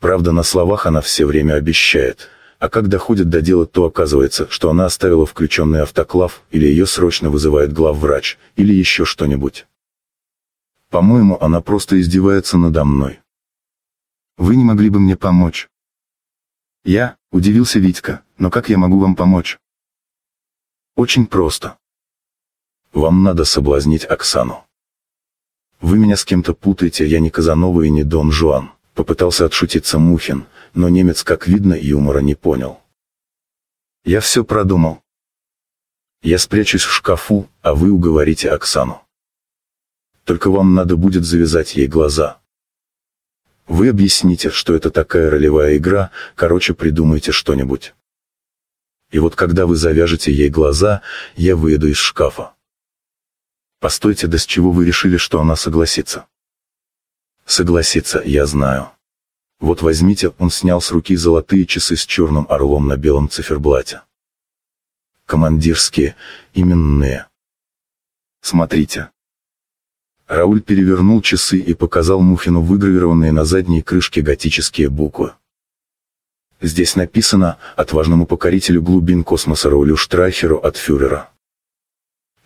Правда, на словах она все время обещает, а как доходит до дела, то оказывается, что она оставила включенный автоклав, или ее срочно вызывает главврач, или еще что-нибудь. По-моему, она просто издевается надо мной. Вы не могли бы мне помочь? Я, удивился Витька, но как я могу вам помочь? Очень просто. Вам надо соблазнить Оксану. Вы меня с кем-то путаете, я не Казанова и не Дон Жуан, попытался отшутиться Мухин, но немец, как видно, юмора не понял. Я все продумал. Я спрячусь в шкафу, а вы уговорите Оксану. Только вам надо будет завязать ей глаза. Вы объясните, что это такая ролевая игра, короче придумайте что-нибудь. И вот когда вы завяжете ей глаза, я выйду из шкафа. Постойте, да с чего вы решили, что она согласится? Согласится, я знаю. Вот возьмите, он снял с руки золотые часы с черным орлом на белом циферблате. Командирские, именные. Смотрите. Рауль перевернул часы и показал Мухину выгравированные на задней крышке готические буквы. Здесь написано «Отважному покорителю глубин космоса Раулю Штрахеру от фюрера».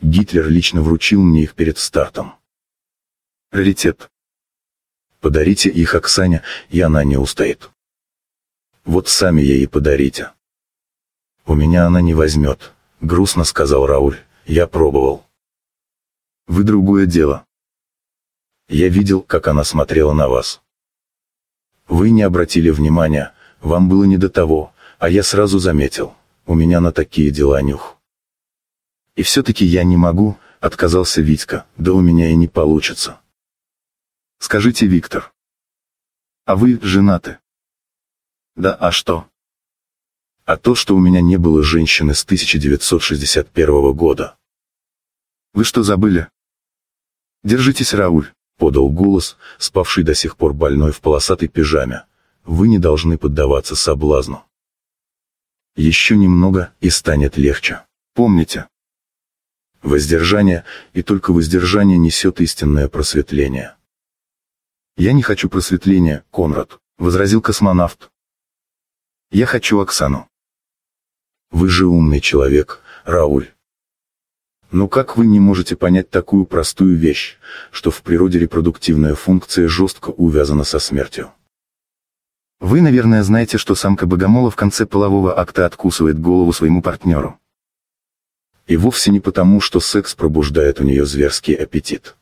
Гитлер лично вручил мне их перед стартом. Раритет. Подарите их Оксане, и она не устоит. Вот сами ей и подарите. У меня она не возьмет, грустно сказал Рауль, я пробовал. Вы другое дело. Я видел, как она смотрела на вас. Вы не обратили внимания, вам было не до того, а я сразу заметил, у меня на такие дела нюх. И все-таки я не могу, отказался Витька, да у меня и не получится. Скажите, Виктор, а вы женаты? Да, а что? А то, что у меня не было женщины с 1961 года. Вы что забыли? Держитесь, Рауль, подал голос, спавший до сих пор больной в полосатой пижаме. Вы не должны поддаваться соблазну. Еще немного, и станет легче. Помните. Воздержание, и только воздержание несет истинное просветление. «Я не хочу просветления, Конрад», — возразил космонавт. «Я хочу Оксану». «Вы же умный человек, Рауль». Но как вы не можете понять такую простую вещь, что в природе репродуктивная функция жестко увязана со смертью? Вы, наверное, знаете, что самка богомола в конце полового акта откусывает голову своему партнеру. И вовсе не потому, что секс пробуждает у нее зверский аппетит.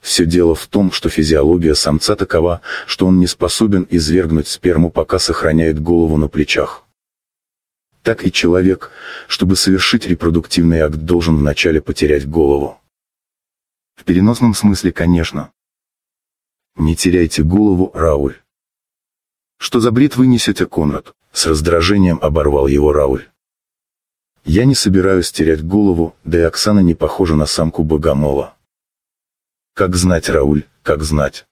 Все дело в том, что физиология самца такова, что он не способен извергнуть сперму, пока сохраняет голову на плечах. Так и человек, чтобы совершить репродуктивный акт, должен вначале потерять голову. В переносном смысле, конечно. Не теряйте голову, Рауль. Что за бред вы несете, Конрад? С раздражением оборвал его Рауль. Я не собираюсь терять голову, да и Оксана не похожа на самку богомола. Как знать, Рауль, как знать.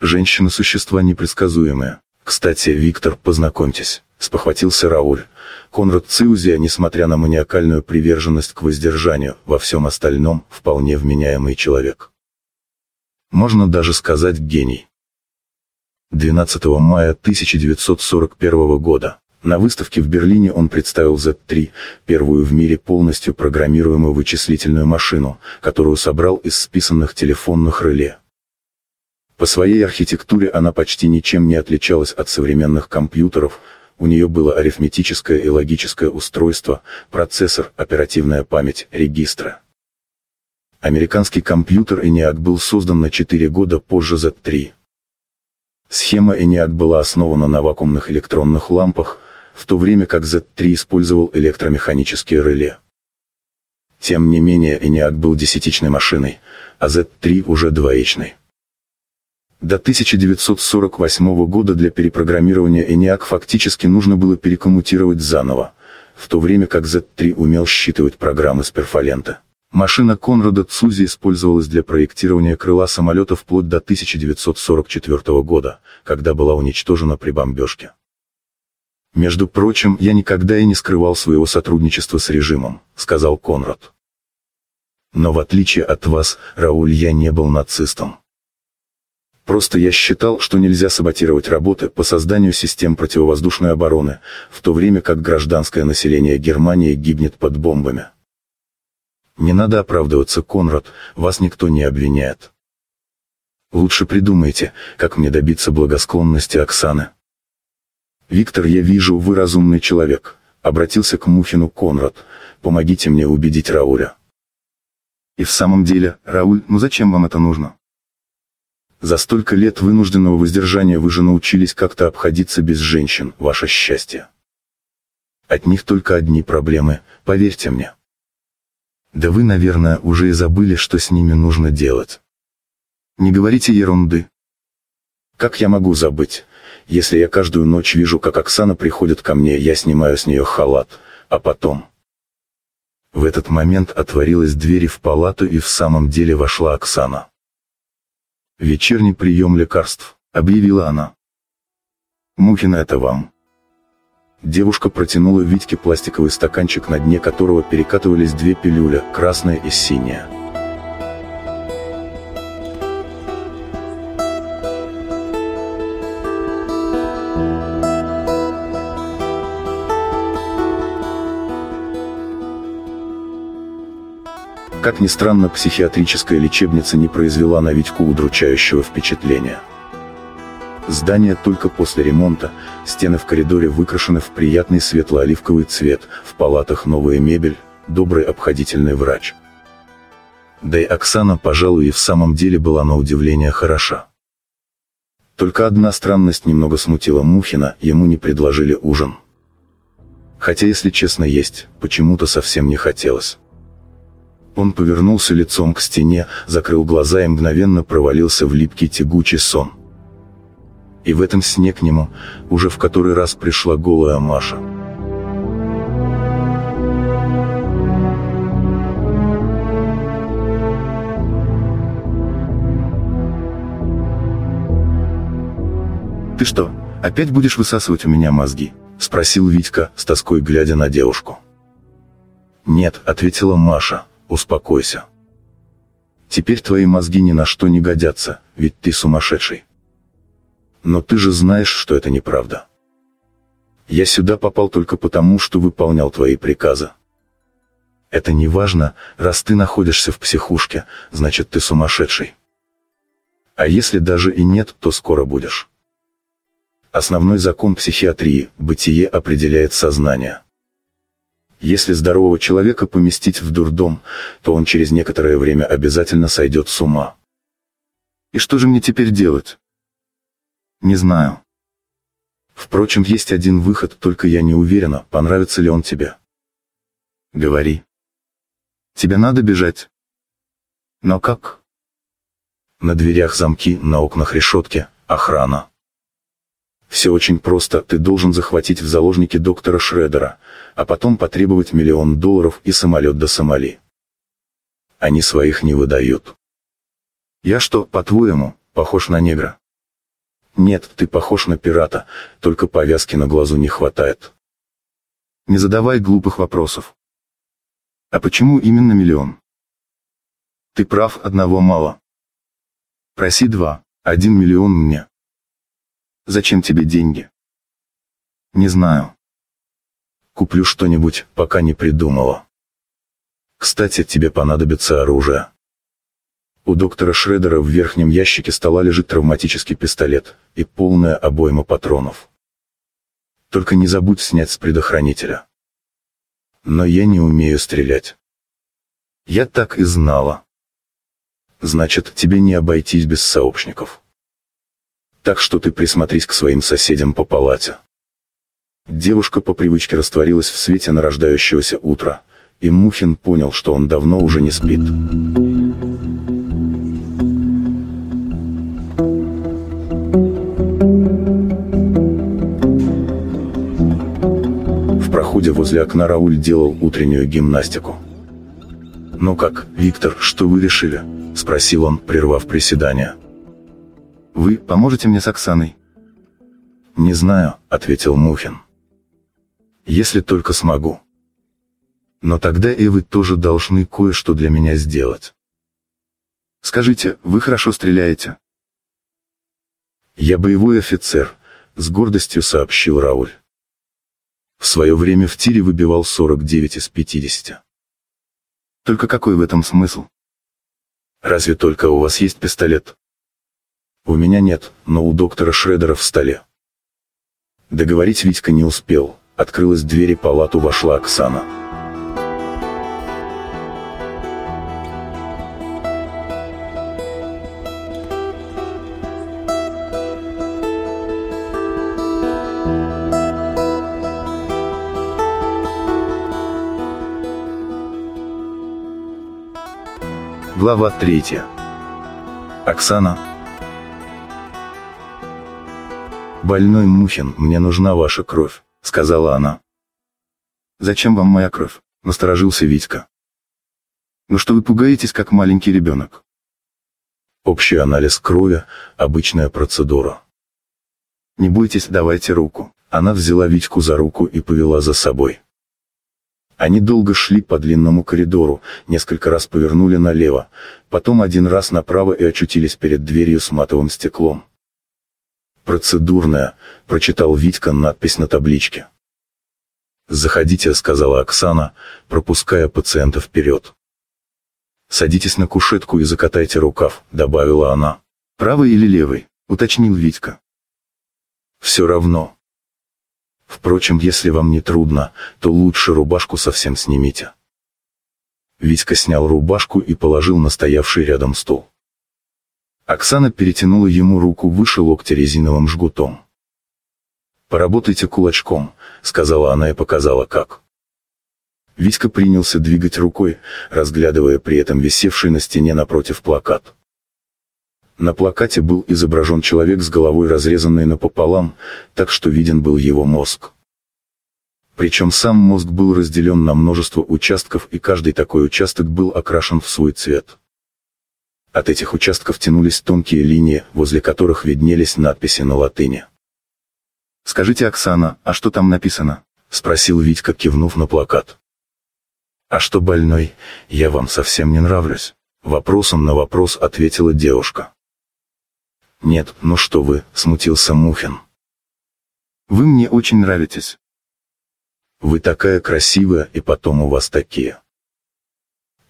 Женщины – существа непредсказуемые. Кстати, Виктор, познакомьтесь, спохватился Рауль. Конрад Циузия, несмотря на маниакальную приверженность к воздержанию, во всем остальном, вполне вменяемый человек. Можно даже сказать гений. 12 мая 1941 года. На выставке в Берлине он представил Z3, первую в мире полностью программируемую вычислительную машину, которую собрал из списанных телефонных реле. По своей архитектуре она почти ничем не отличалась от современных компьютеров, у нее было арифметическое и логическое устройство, процессор, оперативная память, регистры. Американский компьютер ENIAC был создан на 4 года позже Z3. Схема ENIAC была основана на вакуумных электронных лампах, в то время как Z3 использовал электромеханические реле. Тем не менее ENIAC был десятичной машиной, а Z3 уже двоичной. До 1948 года для перепрограммирования ENIAC фактически нужно было перекоммутировать заново, в то время как Z3 умел считывать программы с перфолента. Машина Конрада Цузи использовалась для проектирования крыла самолета вплоть до 1944 года, когда была уничтожена при бомбежке. «Между прочим, я никогда и не скрывал своего сотрудничества с режимом», — сказал Конрад. «Но в отличие от вас, Рауль, я не был нацистом. Просто я считал, что нельзя саботировать работы по созданию систем противовоздушной обороны, в то время как гражданское население Германии гибнет под бомбами. Не надо оправдываться, Конрад, вас никто не обвиняет. Лучше придумайте, как мне добиться благосклонности Оксаны. «Виктор, я вижу, вы разумный человек», — обратился к Мухину Конрад. «Помогите мне убедить Рауля». «И в самом деле, Рауль, ну зачем вам это нужно?» «За столько лет вынужденного воздержания вы же научились как-то обходиться без женщин, ваше счастье. От них только одни проблемы, поверьте мне». «Да вы, наверное, уже и забыли, что с ними нужно делать». «Не говорите ерунды». «Как я могу забыть?» Если я каждую ночь вижу, как Оксана приходит ко мне, я снимаю с нее халат, а потом... В этот момент отворилась дверь в палату и в самом деле вошла Оксана. «Вечерний прием лекарств», — объявила она. «Мухина это вам». Девушка протянула Витьке пластиковый стаканчик, на дне которого перекатывались две пилюля, красная и синяя. Как ни странно, психиатрическая лечебница не произвела на Витьку удручающего впечатления. Здание только после ремонта, стены в коридоре выкрашены в приятный светло-оливковый цвет, в палатах новая мебель, добрый обходительный врач. Да и Оксана, пожалуй, и в самом деле была на удивление хороша. Только одна странность немного смутила Мухина, ему не предложили ужин. Хотя, если честно, есть, почему-то совсем не хотелось. Он повернулся лицом к стене, закрыл глаза и мгновенно провалился в липкий тягучий сон. И в этом сне к нему, уже в который раз пришла голая Маша. «Ты что, опять будешь высасывать у меня мозги?» – спросил Витька, с тоской глядя на девушку. «Нет», – ответила Маша, – «успокойся. Теперь твои мозги ни на что не годятся, ведь ты сумасшедший. Но ты же знаешь, что это неправда. Я сюда попал только потому, что выполнял твои приказы. Это не важно, раз ты находишься в психушке, значит ты сумасшедший. А если даже и нет, то скоро будешь. Основной закон психиатрии – бытие определяет сознание. Если здорового человека поместить в дурдом, то он через некоторое время обязательно сойдет с ума. И что же мне теперь делать? Не знаю. Впрочем, есть один выход, только я не уверена, понравится ли он тебе. Говори. Тебе надо бежать. Но как? На дверях замки, на окнах решетки, охрана. Все очень просто, ты должен захватить в заложники доктора Шредера, а потом потребовать миллион долларов и самолет до Сомали. Они своих не выдают. Я что, по-твоему, похож на негра? Нет, ты похож на пирата, только повязки на глазу не хватает. Не задавай глупых вопросов. А почему именно миллион? Ты прав, одного мало. Проси два, один миллион мне. Зачем тебе деньги? Не знаю. Куплю что-нибудь, пока не придумала. Кстати, тебе понадобится оружие. У доктора Шредера в верхнем ящике стола лежит травматический пистолет и полная обойма патронов. Только не забудь снять с предохранителя. Но я не умею стрелять. Я так и знала. Значит, тебе не обойтись без сообщников. Так что ты присмотрись к своим соседям по палате. Девушка по привычке растворилась в свете нарождающегося утра, и Мухин понял, что он давно уже не спит. В проходе возле окна Рауль делал утреннюю гимнастику. «Ну как, Виктор, что вы решили?» – спросил он, прервав приседание. Вы поможете мне с Оксаной? Не знаю, ответил Мухин. Если только смогу. Но тогда и вы тоже должны кое-что для меня сделать. Скажите, вы хорошо стреляете? Я боевой офицер, с гордостью сообщил Рауль. В свое время в тире выбивал 49 из 50. Только какой в этом смысл? Разве только у вас есть пистолет? У меня нет, но у доктора Шредера в столе. Договорить Витька не успел. Открылась дверь и палату вошла Оксана. Глава третья. Оксана, «Больной Мухин, мне нужна ваша кровь», — сказала она. «Зачем вам моя кровь?» — насторожился Витька. «Ну что вы пугаетесь, как маленький ребенок?» Общий анализ крови – обычная процедура. «Не бойтесь, давайте руку». Она взяла Витьку за руку и повела за собой. Они долго шли по длинному коридору, несколько раз повернули налево, потом один раз направо и очутились перед дверью с матовым стеклом. «Процедурная», — прочитал Витька надпись на табличке. «Заходите», — сказала Оксана, пропуская пациента вперед. «Садитесь на кушетку и закатайте рукав», — добавила она. «Правый или левый?» — уточнил Витька. Все равно. Впрочем, если вам не трудно, то лучше рубашку совсем снимите. Витька снял рубашку и положил на стоявший рядом стол. Оксана перетянула ему руку выше локтя резиновым жгутом. «Поработайте кулачком», — сказала она и показала как. Витька принялся двигать рукой, разглядывая при этом висевший на стене напротив плакат. На плакате был изображен человек с головой разрезанной напополам, так что виден был его мозг. Причем сам мозг был разделен на множество участков и каждый такой участок был окрашен в свой цвет. От этих участков тянулись тонкие линии, возле которых виднелись надписи на латыни. «Скажите, Оксана, а что там написано?» — спросил Витька, кивнув на плакат. «А что больной, я вам совсем не нравлюсь?» Вопросом на вопрос ответила девушка. «Нет, ну что вы», — смутился Мухин. «Вы мне очень нравитесь». Вы такая красивая, и потом у вас такие.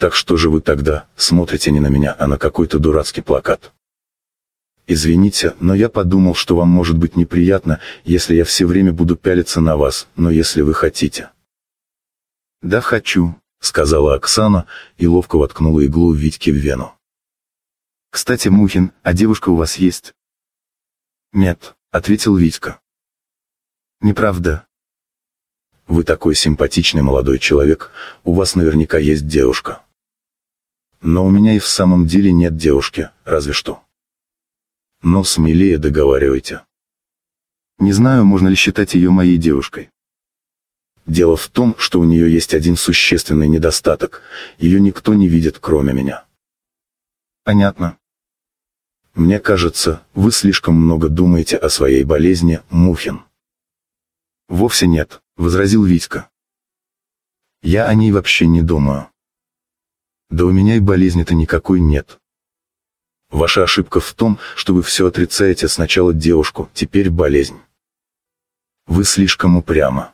Так что же вы тогда, смотрите не на меня, а на какой-то дурацкий плакат? Извините, но я подумал, что вам может быть неприятно, если я все время буду пялиться на вас, но если вы хотите. Да хочу, сказала Оксана, и ловко воткнула иглу Витьке в вену. Кстати, Мухин, а девушка у вас есть? Нет, ответил Витька. Неправда, вы такой симпатичный молодой человек, у вас наверняка есть девушка. Но у меня и в самом деле нет девушки, разве что. Но смелее договаривайте. Не знаю, можно ли считать ее моей девушкой. Дело в том, что у нее есть один существенный недостаток, ее никто не видит, кроме меня. Понятно. Мне кажется, вы слишком много думаете о своей болезни, Мухин. Вовсе нет. — возразил Витька. «Я о ней вообще не думаю. Да у меня и болезни-то никакой нет. Ваша ошибка в том, что вы все отрицаете сначала девушку, теперь болезнь. Вы слишком упрямы.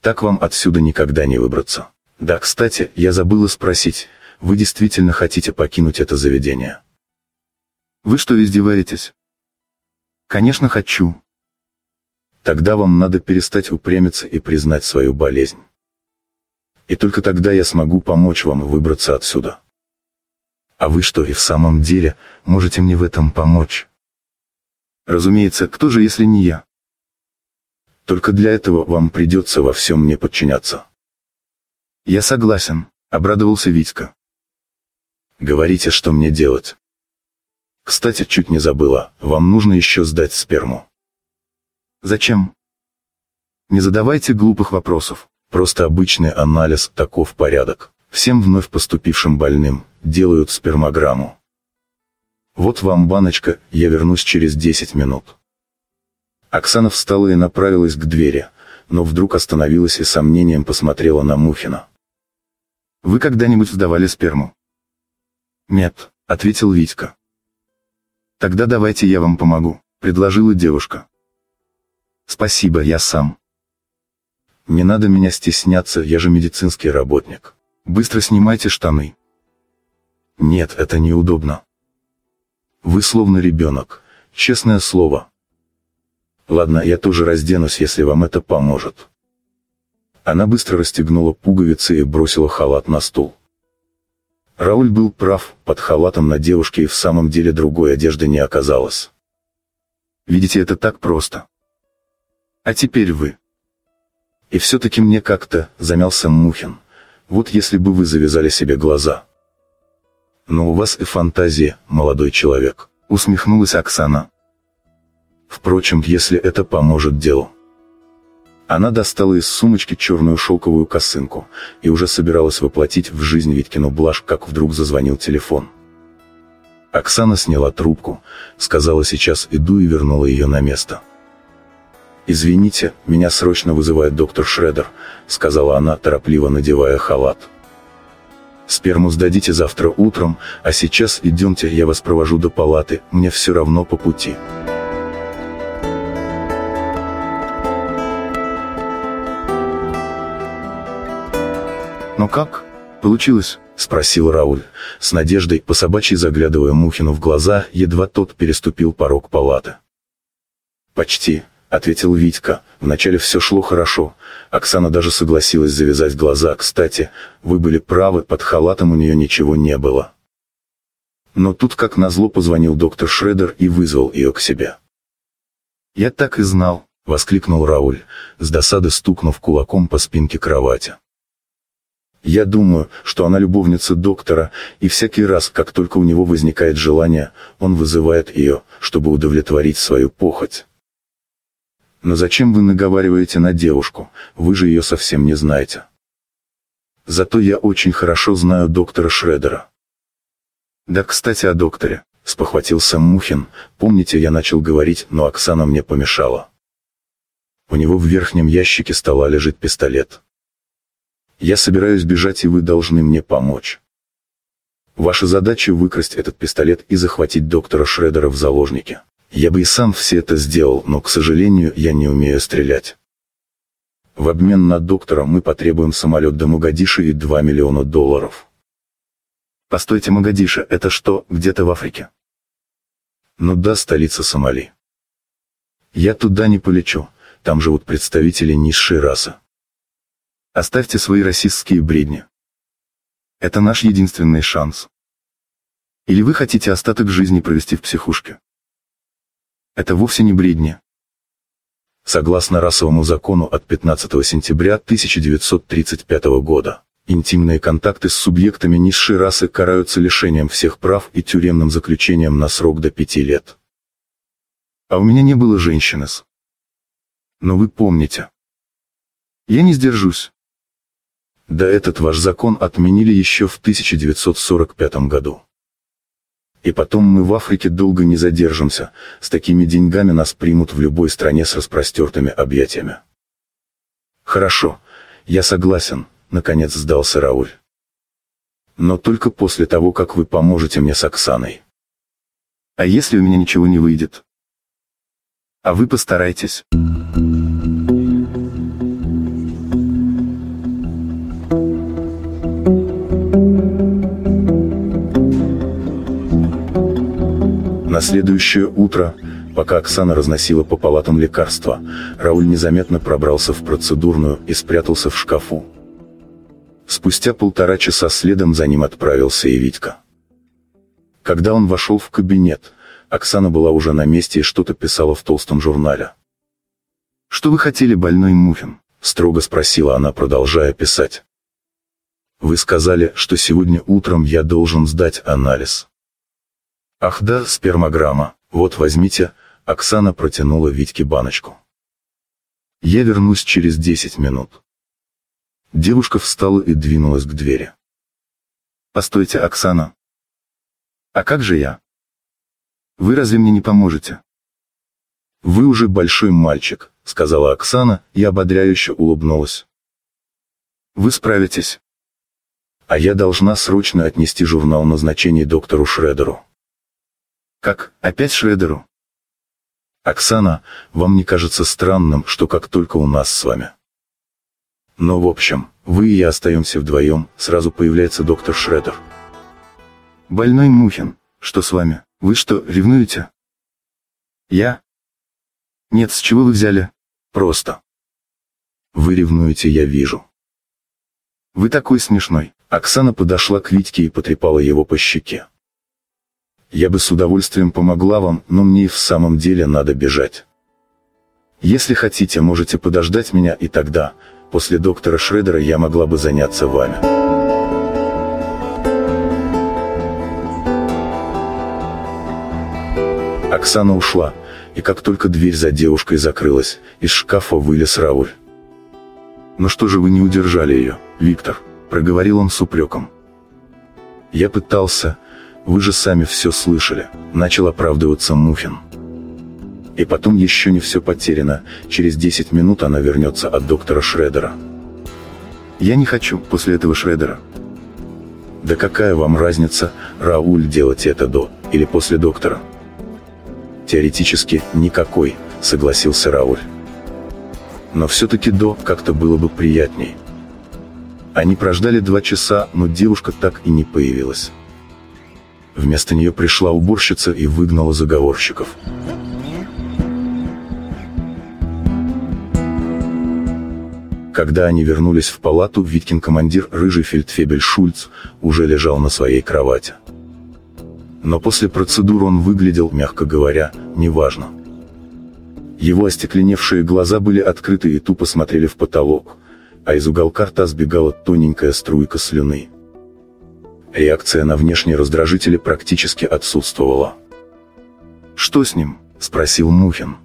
Так вам отсюда никогда не выбраться. Да, кстати, я забыла спросить, вы действительно хотите покинуть это заведение? Вы что, издеваетесь? Конечно, хочу. Тогда вам надо перестать упрямиться и признать свою болезнь. И только тогда я смогу помочь вам выбраться отсюда. А вы что и в самом деле, можете мне в этом помочь? Разумеется, кто же если не я? Только для этого вам придется во всем мне подчиняться. Я согласен, обрадовался Витька. Говорите, что мне делать. Кстати, чуть не забыла, вам нужно еще сдать сперму. Зачем? Не задавайте глупых вопросов. Просто обычный анализ, таков порядок. Всем вновь поступившим больным, делают спермограмму. Вот вам баночка, я вернусь через 10 минут. Оксана встала и направилась к двери, но вдруг остановилась и сомнением посмотрела на Мухина. «Вы когда-нибудь сдавали сперму?» «Нет», — ответил Витька. «Тогда давайте я вам помогу», — предложила девушка. Спасибо, я сам. Не надо меня стесняться, я же медицинский работник. Быстро снимайте штаны. Нет, это неудобно. Вы словно ребенок, честное слово. Ладно, я тоже разденусь, если вам это поможет. Она быстро расстегнула пуговицы и бросила халат на стул. Рауль был прав, под халатом на девушке и в самом деле другой одежды не оказалось. Видите, это так просто. А теперь вы. И все-таки мне как-то, замялся Мухин. Вот если бы вы завязали себе глаза. Но у вас и фантазия, молодой человек, усмехнулась Оксана. Впрочем, если это поможет делу. Она достала из сумочки черную шелковую косынку, и уже собиралась воплотить в жизнь Витькину блажь, как вдруг зазвонил телефон. Оксана сняла трубку, сказала сейчас иду и вернула ее на место. «Извините, меня срочно вызывает доктор Шредер», — сказала она, торопливо надевая халат. «Сперму сдадите завтра утром, а сейчас идемте, я вас провожу до палаты, мне все равно по пути». «Но как? Получилось?» — спросил Рауль, с надеждой, по собачьей заглядывая Мухину в глаза, едва тот переступил порог палаты. «Почти», — ответил Витька. «Вначале все шло хорошо. Оксана даже согласилась завязать глаза. Кстати, вы были правы, под халатом у нее ничего не было». Но тут как назло позвонил доктор Шредер и вызвал ее к себе. «Я так и знал», — воскликнул Рауль, с досады стукнув кулаком по спинке кровати. Я думаю, что она любовница доктора, и всякий раз, как только у него возникает желание, он вызывает ее, чтобы удовлетворить свою похоть. Но зачем вы наговариваете на девушку, вы же ее совсем не знаете. Зато я очень хорошо знаю доктора Шредера. Да, кстати, о докторе, спохватился Мухин, помните, я начал говорить, но Оксана мне помешала. У него в верхнем ящике стола лежит пистолет. Я собираюсь бежать и вы должны мне помочь. Ваша задача выкрасть этот пистолет и захватить доктора Шредера в заложники. Я бы и сам все это сделал, но, к сожалению, я не умею стрелять. В обмен на доктора мы потребуем самолет до Магадиши и 2 миллиона долларов. Постойте, Магадиша, это что, где-то в Африке? Ну да, столица Сомали. Я туда не полечу, там живут представители низшей расы. Оставьте свои расистские бредни. Это наш единственный шанс. Или вы хотите остаток жизни провести в психушке? Это вовсе не бредни. Согласно расовому закону от 15 сентября 1935 года, интимные контакты с субъектами низшей расы караются лишением всех прав и тюремным заключением на срок до пяти лет. А у меня не было женщины с. Но вы помните. Я не сдержусь. Да этот ваш закон отменили еще в 1945 году. И потом мы в Африке долго не задержимся, с такими деньгами нас примут в любой стране с распростертыми объятиями. Хорошо, я согласен, наконец сдался Рауль. Но только после того, как вы поможете мне с Оксаной. А если у меня ничего не выйдет? А вы постарайтесь. На следующее утро, пока Оксана разносила по палатам лекарства, Рауль незаметно пробрался в процедурную и спрятался в шкафу. Спустя полтора часа следом за ним отправился и Витька. Когда он вошел в кабинет, Оксана была уже на месте и что-то писала в толстом журнале. «Что вы хотели, больной Муфин?» – строго спросила она, продолжая писать. «Вы сказали, что сегодня утром я должен сдать анализ. Ах да, спермограмма, вот возьмите, Оксана протянула Витьке баночку. Я вернусь через 10 минут. Девушка встала и двинулась к двери. Постойте, Оксана. А как же я? Вы разве мне не поможете? Вы уже большой мальчик, сказала Оксана и ободряюще улыбнулась. Вы справитесь. А я должна срочно отнести журнал назначений доктору Шредеру. Как, опять Шредеру? Оксана, вам не кажется странным, что как только у нас с вами. Но в общем, вы и я остаемся вдвоем, сразу появляется доктор Шредер. Больной Мухин, что с вами? Вы что, ревнуете? Я? Нет, с чего вы взяли? Просто. Вы ревнуете, я вижу. Вы такой смешной. Оксана подошла к Витьке и потрепала его по щеке. Я бы с удовольствием помогла вам, но мне и в самом деле надо бежать. Если хотите, можете подождать меня, и тогда, после доктора Шредера я могла бы заняться вами. Оксана ушла, и как только дверь за девушкой закрылась, из шкафа вылез Рауль. «Ну что же вы не удержали ее, Виктор?» – проговорил он с упреком. Я пытался, вы же сами все слышали, начал оправдываться Мухин. И потом еще не все потеряно, через 10 минут она вернется от доктора Шредера. Я не хочу после этого Шредера. Да какая вам разница, Рауль, делать это до или после доктора? Теоретически, никакой, согласился Рауль. Но все-таки до как-то было бы приятней. Они прождали два часа, но девушка так и не появилась. Вместо нее пришла уборщица и выгнала заговорщиков. Когда они вернулись в палату, Виткин командир рыжий фельдфебель Шульц уже лежал на своей кровати. Но после процедур он выглядел, мягко говоря, неважно. Его остекленевшие глаза были открыты и тупо смотрели в потолок, а из уголка рта сбегала тоненькая струйка слюны. Реакция на внешние раздражители практически отсутствовала. «Что с ним?» – спросил Мухин.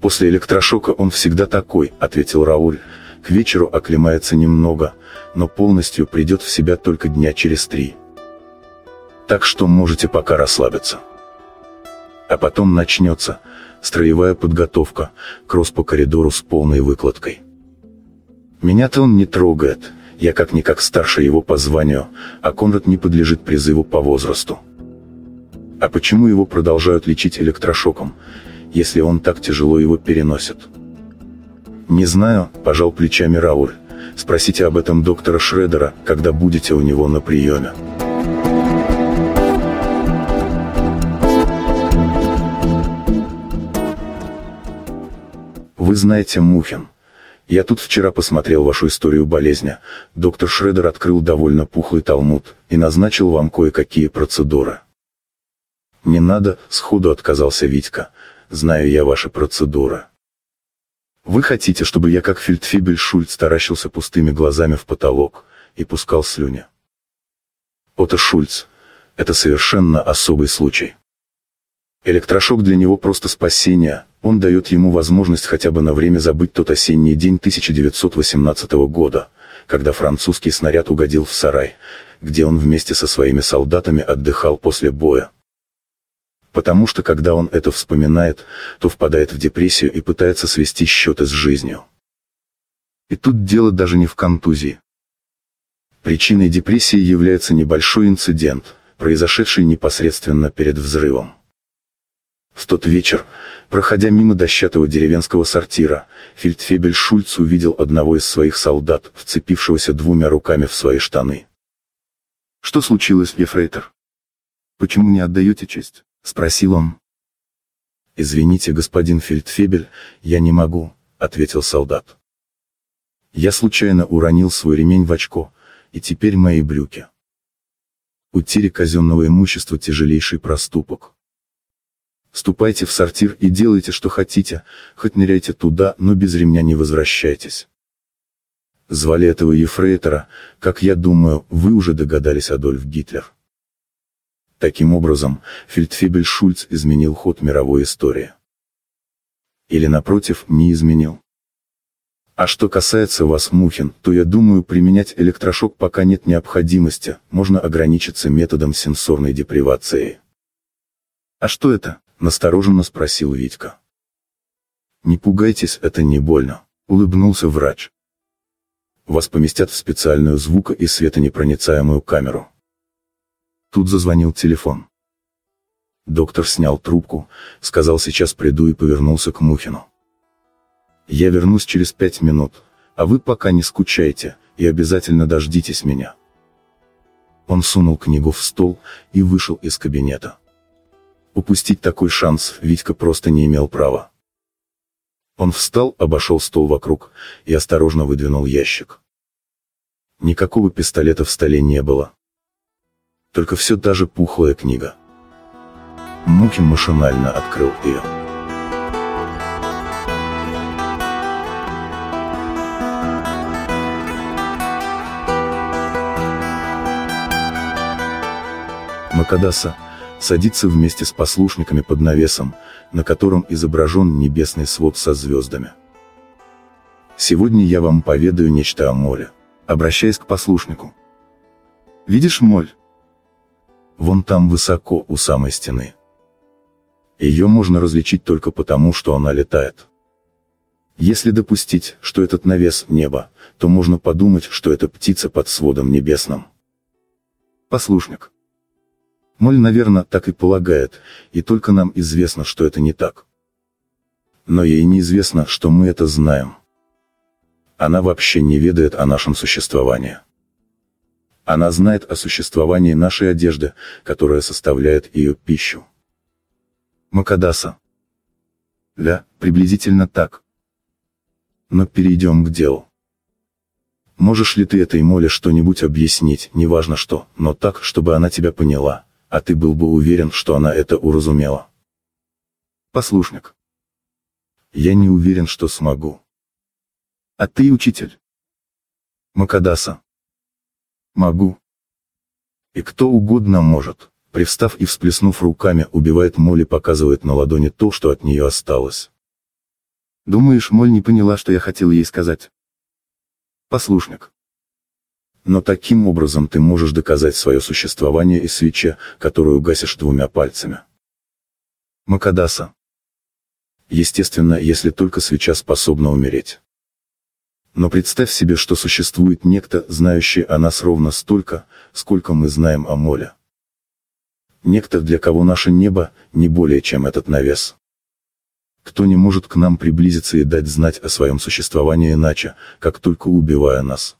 «После электрошока он всегда такой», – ответил Рауль. «К вечеру оклемается немного, но полностью придет в себя только дня через три. Так что можете пока расслабиться. А потом начнется строевая подготовка, кросс по коридору с полной выкладкой. Меня-то он не трогает, я как-никак старше его по званию, а Конрад не подлежит призыву по возрасту. А почему его продолжают лечить электрошоком, если он так тяжело его переносит? Не знаю, пожал плечами Рауль. Спросите об этом доктора Шредера, когда будете у него на приеме. Вы знаете Мухин. Я тут вчера посмотрел вашу историю болезни. Доктор Шредер открыл довольно пухлый талмуд и назначил вам кое-какие процедуры. Не надо, сходу отказался Витька. Знаю я ваши процедуры. Вы хотите, чтобы я как фельдфебель Шульц таращился пустыми глазами в потолок и пускал слюни? Отто Шульц. Это совершенно особый случай. Электрошок для него просто спасение, он дает ему возможность хотя бы на время забыть тот осенний день 1918 года, когда французский снаряд угодил в сарай, где он вместе со своими солдатами отдыхал после боя. Потому что когда он это вспоминает, то впадает в депрессию и пытается свести счеты с жизнью. И тут дело даже не в контузии. Причиной депрессии является небольшой инцидент, произошедший непосредственно перед взрывом. В тот вечер, проходя мимо дощатого деревенского сортира, фельдфебель Шульц увидел одного из своих солдат, вцепившегося двумя руками в свои штаны. «Что случилось, Ефрейтор? Почему не отдаете честь?» — спросил он. «Извините, господин фельдфебель, я не могу», — ответил солдат. «Я случайно уронил свой ремень в очко, и теперь мои брюки». Утеря казенного имущества – тяжелейший проступок. Ступайте в сортир и делайте, что хотите, хоть ныряйте туда, но без ремня не возвращайтесь. Звали этого ефрейтора, как я думаю, вы уже догадались Адольф Гитлер. Таким образом, фельдфебель Шульц изменил ход мировой истории. Или напротив, не изменил. А что касается вас, Мухин, то я думаю, применять электрошок пока нет необходимости, можно ограничиться методом сенсорной депривации. А что это? Настороженно спросил Витька. Не пугайтесь, это не больно, улыбнулся врач. Вас поместят в специальную звуко- и светонепроницаемую камеру. Тут зазвонил телефон. Доктор снял трубку, сказал сейчас приду и повернулся к Мухину. Я вернусь через пять минут, а вы пока не скучайте, и обязательно дождитесь меня. Он сунул книгу в стол и вышел из кабинета. Упустить такой шанс Витька просто не имел права. Он встал, обошел стол вокруг и осторожно выдвинул ящик. Никакого пистолета в столе не было только все та же пухлая книга. Мухин машинально открыл ее. Макадаса садится вместе с послушниками под навесом, на котором изображен небесный свод со звездами. Сегодня я вам поведаю нечто о море, обращаясь к послушнику. Видишь моль? Вон там высоко, у самой стены. Ее можно различить только потому, что она летает. Если допустить, что этот навес – небо, то можно подумать, что это птица под сводом небесным. Послушник. Моль, наверное, так и полагает, и только нам известно, что это не так. Но ей неизвестно, что мы это знаем. Она вообще не ведает о нашем существовании. Она знает о существовании нашей одежды, которая составляет ее пищу. Макадаса. Да, приблизительно так. Но перейдем к делу. Можешь ли ты этой Моле что-нибудь объяснить, неважно что, но так, чтобы она тебя поняла, а ты был бы уверен, что она это уразумела? Послушник. Я не уверен, что смогу. А ты учитель? Макадаса. Могу. И кто угодно может, привстав и всплеснув руками, убивает Молли показывает на ладони то, что от нее осталось. Думаешь, Моль не поняла, что я хотел ей сказать? Послушник. Но таким образом ты можешь доказать свое существование и свеча, которую гасишь двумя пальцами. Макадаса. Естественно, если только свеча способна умереть. Но представь себе, что существует некто, знающий о нас ровно столько, сколько мы знаем о Моле. Некто, для кого наше небо, не более чем этот навес. Кто не может к нам приблизиться и дать знать о своем существовании иначе, как только убивая нас.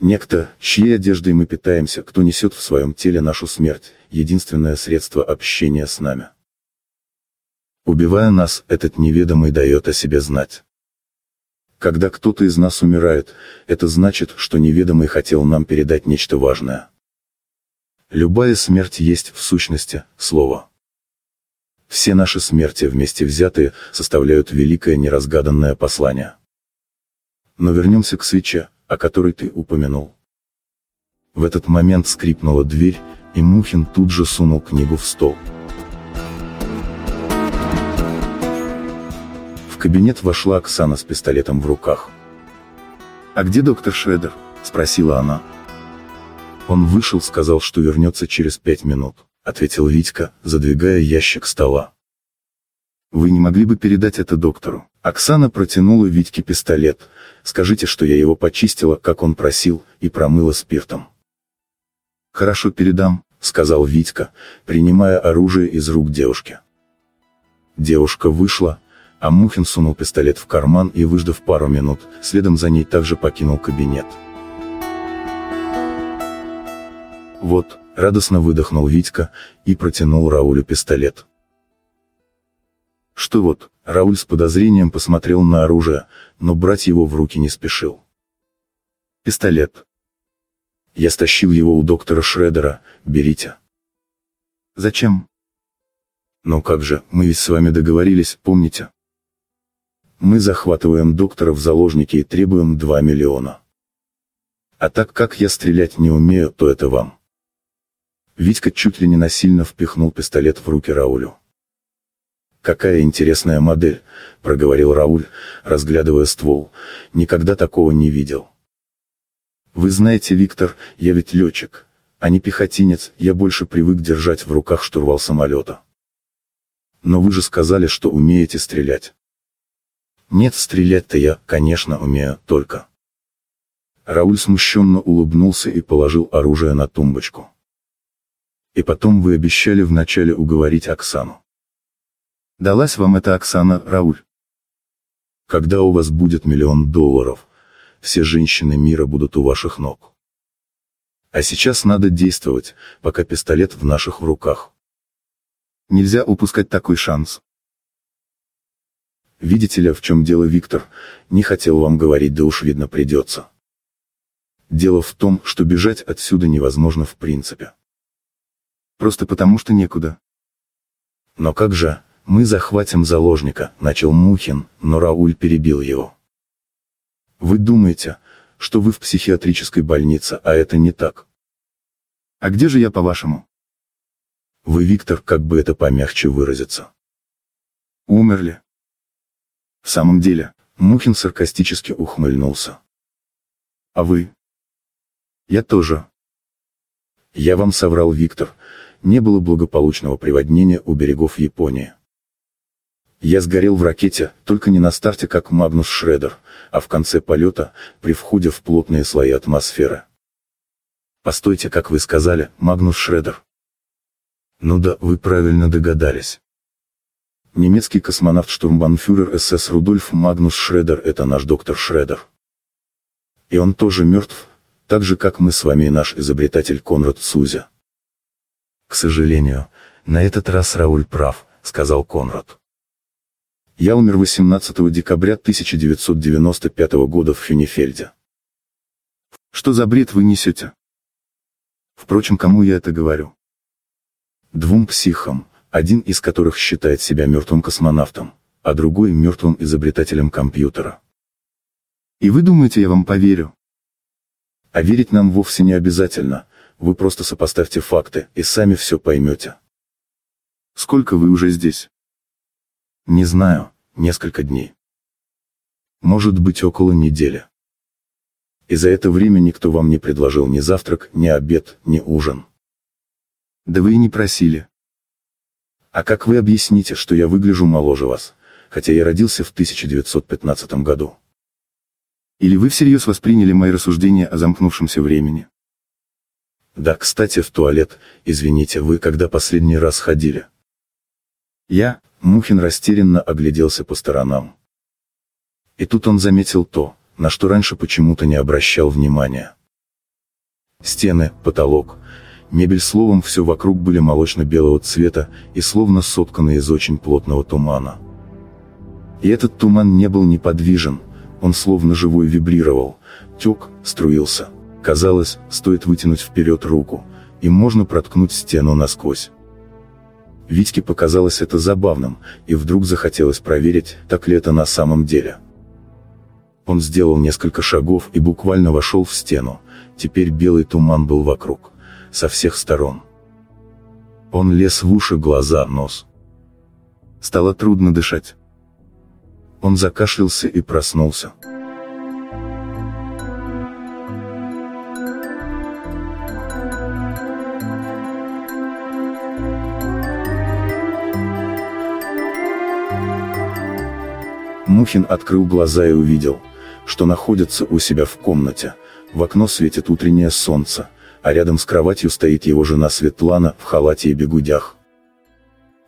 Некто, чьей одеждой мы питаемся, кто несет в своем теле нашу смерть, единственное средство общения с нами. Убивая нас, этот неведомый дает о себе знать. Когда кто-то из нас умирает, это значит, что неведомый хотел нам передать нечто важное. Любая смерть есть, в сущности, слово. Все наши смерти вместе взятые, составляют великое неразгаданное послание. Но вернемся к свече, о которой ты упомянул. В этот момент скрипнула дверь, и Мухин тут же сунул книгу в стол. В кабинет вошла Оксана с пистолетом в руках. «А где доктор Шредер?» – спросила она. «Он вышел, сказал, что вернется через пять минут», – ответил Витька, задвигая ящик стола. «Вы не могли бы передать это доктору?» Оксана протянула Витьке пистолет. «Скажите, что я его почистила, как он просил, и промыла спиртом». «Хорошо, передам», — сказал Витька, принимая оружие из рук девушки. Девушка вышла, а Мухин сунул пистолет в карман и, выждав пару минут, следом за ней также покинул кабинет. «Вот», — радостно выдохнул Витька, и протянул Раулю пистолет. «Что вот?» — Рауль с подозрением посмотрел на оружие, но брать его в руки не спешил. «Пистолет». «Я стащил его у доктора Шредера, берите». «Зачем?» «Ну как же, мы ведь с вами договорились, помните?» Мы захватываем доктора в заложники и требуем 2 миллиона. А так как я стрелять не умею, то это вам. Витька чуть ли не насильно впихнул пистолет в руки Раулю. «Какая интересная модель», — проговорил Рауль, разглядывая ствол, — «никогда такого не видел». «Вы знаете, Виктор, я ведь летчик, а не пехотинец, я больше привык держать в руках штурвал самолета». «Но вы же сказали, что умеете стрелять». Нет, стрелять-то я, конечно, умею, только. Рауль смущенно улыбнулся и положил оружие на тумбочку. И потом вы обещали вначале уговорить Оксану. Далась вам эта Оксана, Рауль? Когда у вас будет миллион долларов, все женщины мира будут у ваших ног. А сейчас надо действовать, пока пистолет в наших руках. Нельзя упускать такой шанс. Видите ли, в чем дело, Виктор, не хотел вам говорить, да уж видно придется. Дело в том, что бежать отсюда невозможно в принципе. Просто потому, что некуда. Но как же, мы захватим заложника, начал Мухин, но Рауль перебил его. Вы думаете, что вы в психиатрической больнице, а это не так. А где же я, по-вашему? Вы, Виктор, как бы это помягче выразиться. Умерли. В самом деле, Мухин саркастически ухмыльнулся. А вы? Я тоже. Я вам соврал, Виктор, не было благополучного приводнения у берегов Японии. Я сгорел в ракете, только не на старте как Магнус Шредер, а в конце полета, при входе в плотные слои атмосферы. Постойте, как вы сказали, Магнус Шредер. Ну да, вы правильно догадались. Немецкий космонавт-штурмбанфюрер СС Рудольф Магнус Шредер – это наш доктор Шредер. И он тоже мертв, так же как мы с вами и наш изобретатель Конрад Цузя. К сожалению, на этот раз Рауль прав, сказал Конрад. Я умер 18 декабря 1995 года в Хюнефельде. Что за бред вы несете? Впрочем, кому я это говорю? Двум психам, один из которых считает себя мертвым космонавтом, а другой мертвым изобретателем компьютера. И вы думаете, я вам поверю? А верить нам вовсе не обязательно, вы просто сопоставьте факты, и сами все поймете. Сколько вы уже здесь? Не знаю, несколько дней. Может быть около недели. И за это время никто вам не предложил ни завтрак, ни обед, ни ужин. Да вы и не просили. А как вы объясните, что я выгляжу моложе вас, хотя я родился в 1915 году? Или вы всерьез восприняли мои рассуждения о замкнувшемся времени? Да, кстати, в туалет, извините, вы когда последний раз ходили? Я, Мухин растерянно огляделся по сторонам. И тут он заметил то, на что раньше почему-то не обращал внимания. Стены, потолок, мебель словом все вокруг были молочно-белого цвета и словно сотканы из очень плотного тумана. И этот туман не был неподвижен, он словно живой вибрировал, тек, струился. Казалось, стоит вытянуть вперед руку, и можно проткнуть стену насквозь. Витьке показалось это забавным, и вдруг захотелось проверить, так ли это на самом деле. Он сделал несколько шагов и буквально вошел в стену, теперь белый туман был вокруг, со всех сторон. Он лез в уши, глаза, нос. Стало трудно дышать. Он закашлялся и проснулся. Мухин открыл глаза и увидел, что находится у себя в комнате. В окно светит утреннее солнце, а рядом с кроватью стоит его жена Светлана в халате и бегудях.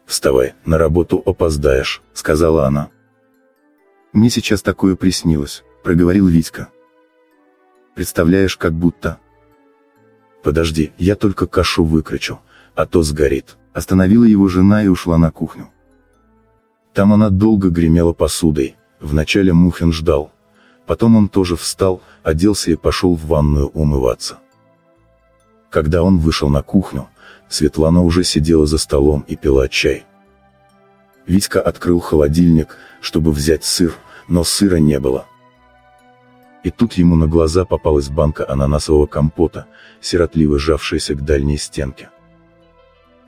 «Вставай, на работу опоздаешь», — сказала она. «Мне сейчас такое приснилось», — проговорил Витька. «Представляешь, как будто...» «Подожди, я только кашу выкручу, а то сгорит», — остановила его жена и ушла на кухню. Там она долго гремела посудой, вначале Мухин ждал, Потом он тоже встал, оделся и пошел в ванную умываться. Когда он вышел на кухню, Светлана уже сидела за столом и пила чай. Витька открыл холодильник, чтобы взять сыр, но сыра не было. И тут ему на глаза попалась банка ананасового компота, сиротливо сжавшаяся к дальней стенке.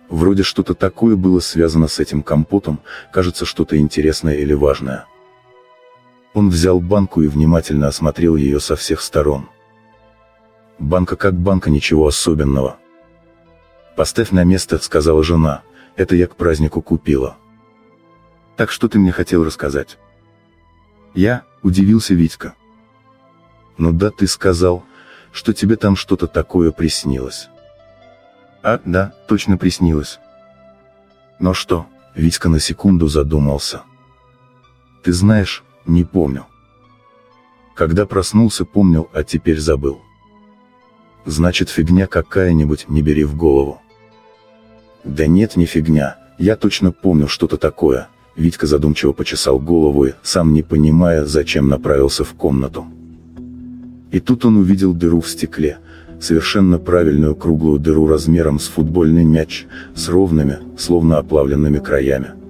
Вроде что-то такое было связано с этим компотом, кажется что-то интересное или важное. Он взял банку и внимательно осмотрел ее со всех сторон. Банка как банка, ничего особенного. «Поставь на место», — сказала жена, — «это я к празднику купила». «Так что ты мне хотел рассказать?» Я, удивился Витька. «Ну да, ты сказал, что тебе там что-то такое приснилось». «А, да, точно приснилось». «Но что?» — Витька на секунду задумался. «Ты знаешь, не помню. Когда проснулся, помнил, а теперь забыл. Значит, фигня какая-нибудь, не бери в голову. Да нет, не фигня, я точно помню что-то такое. Витька задумчиво почесал голову и, сам не понимая, зачем направился в комнату. И тут он увидел дыру в стекле, совершенно правильную круглую дыру размером с футбольный мяч, с ровными, словно оплавленными краями.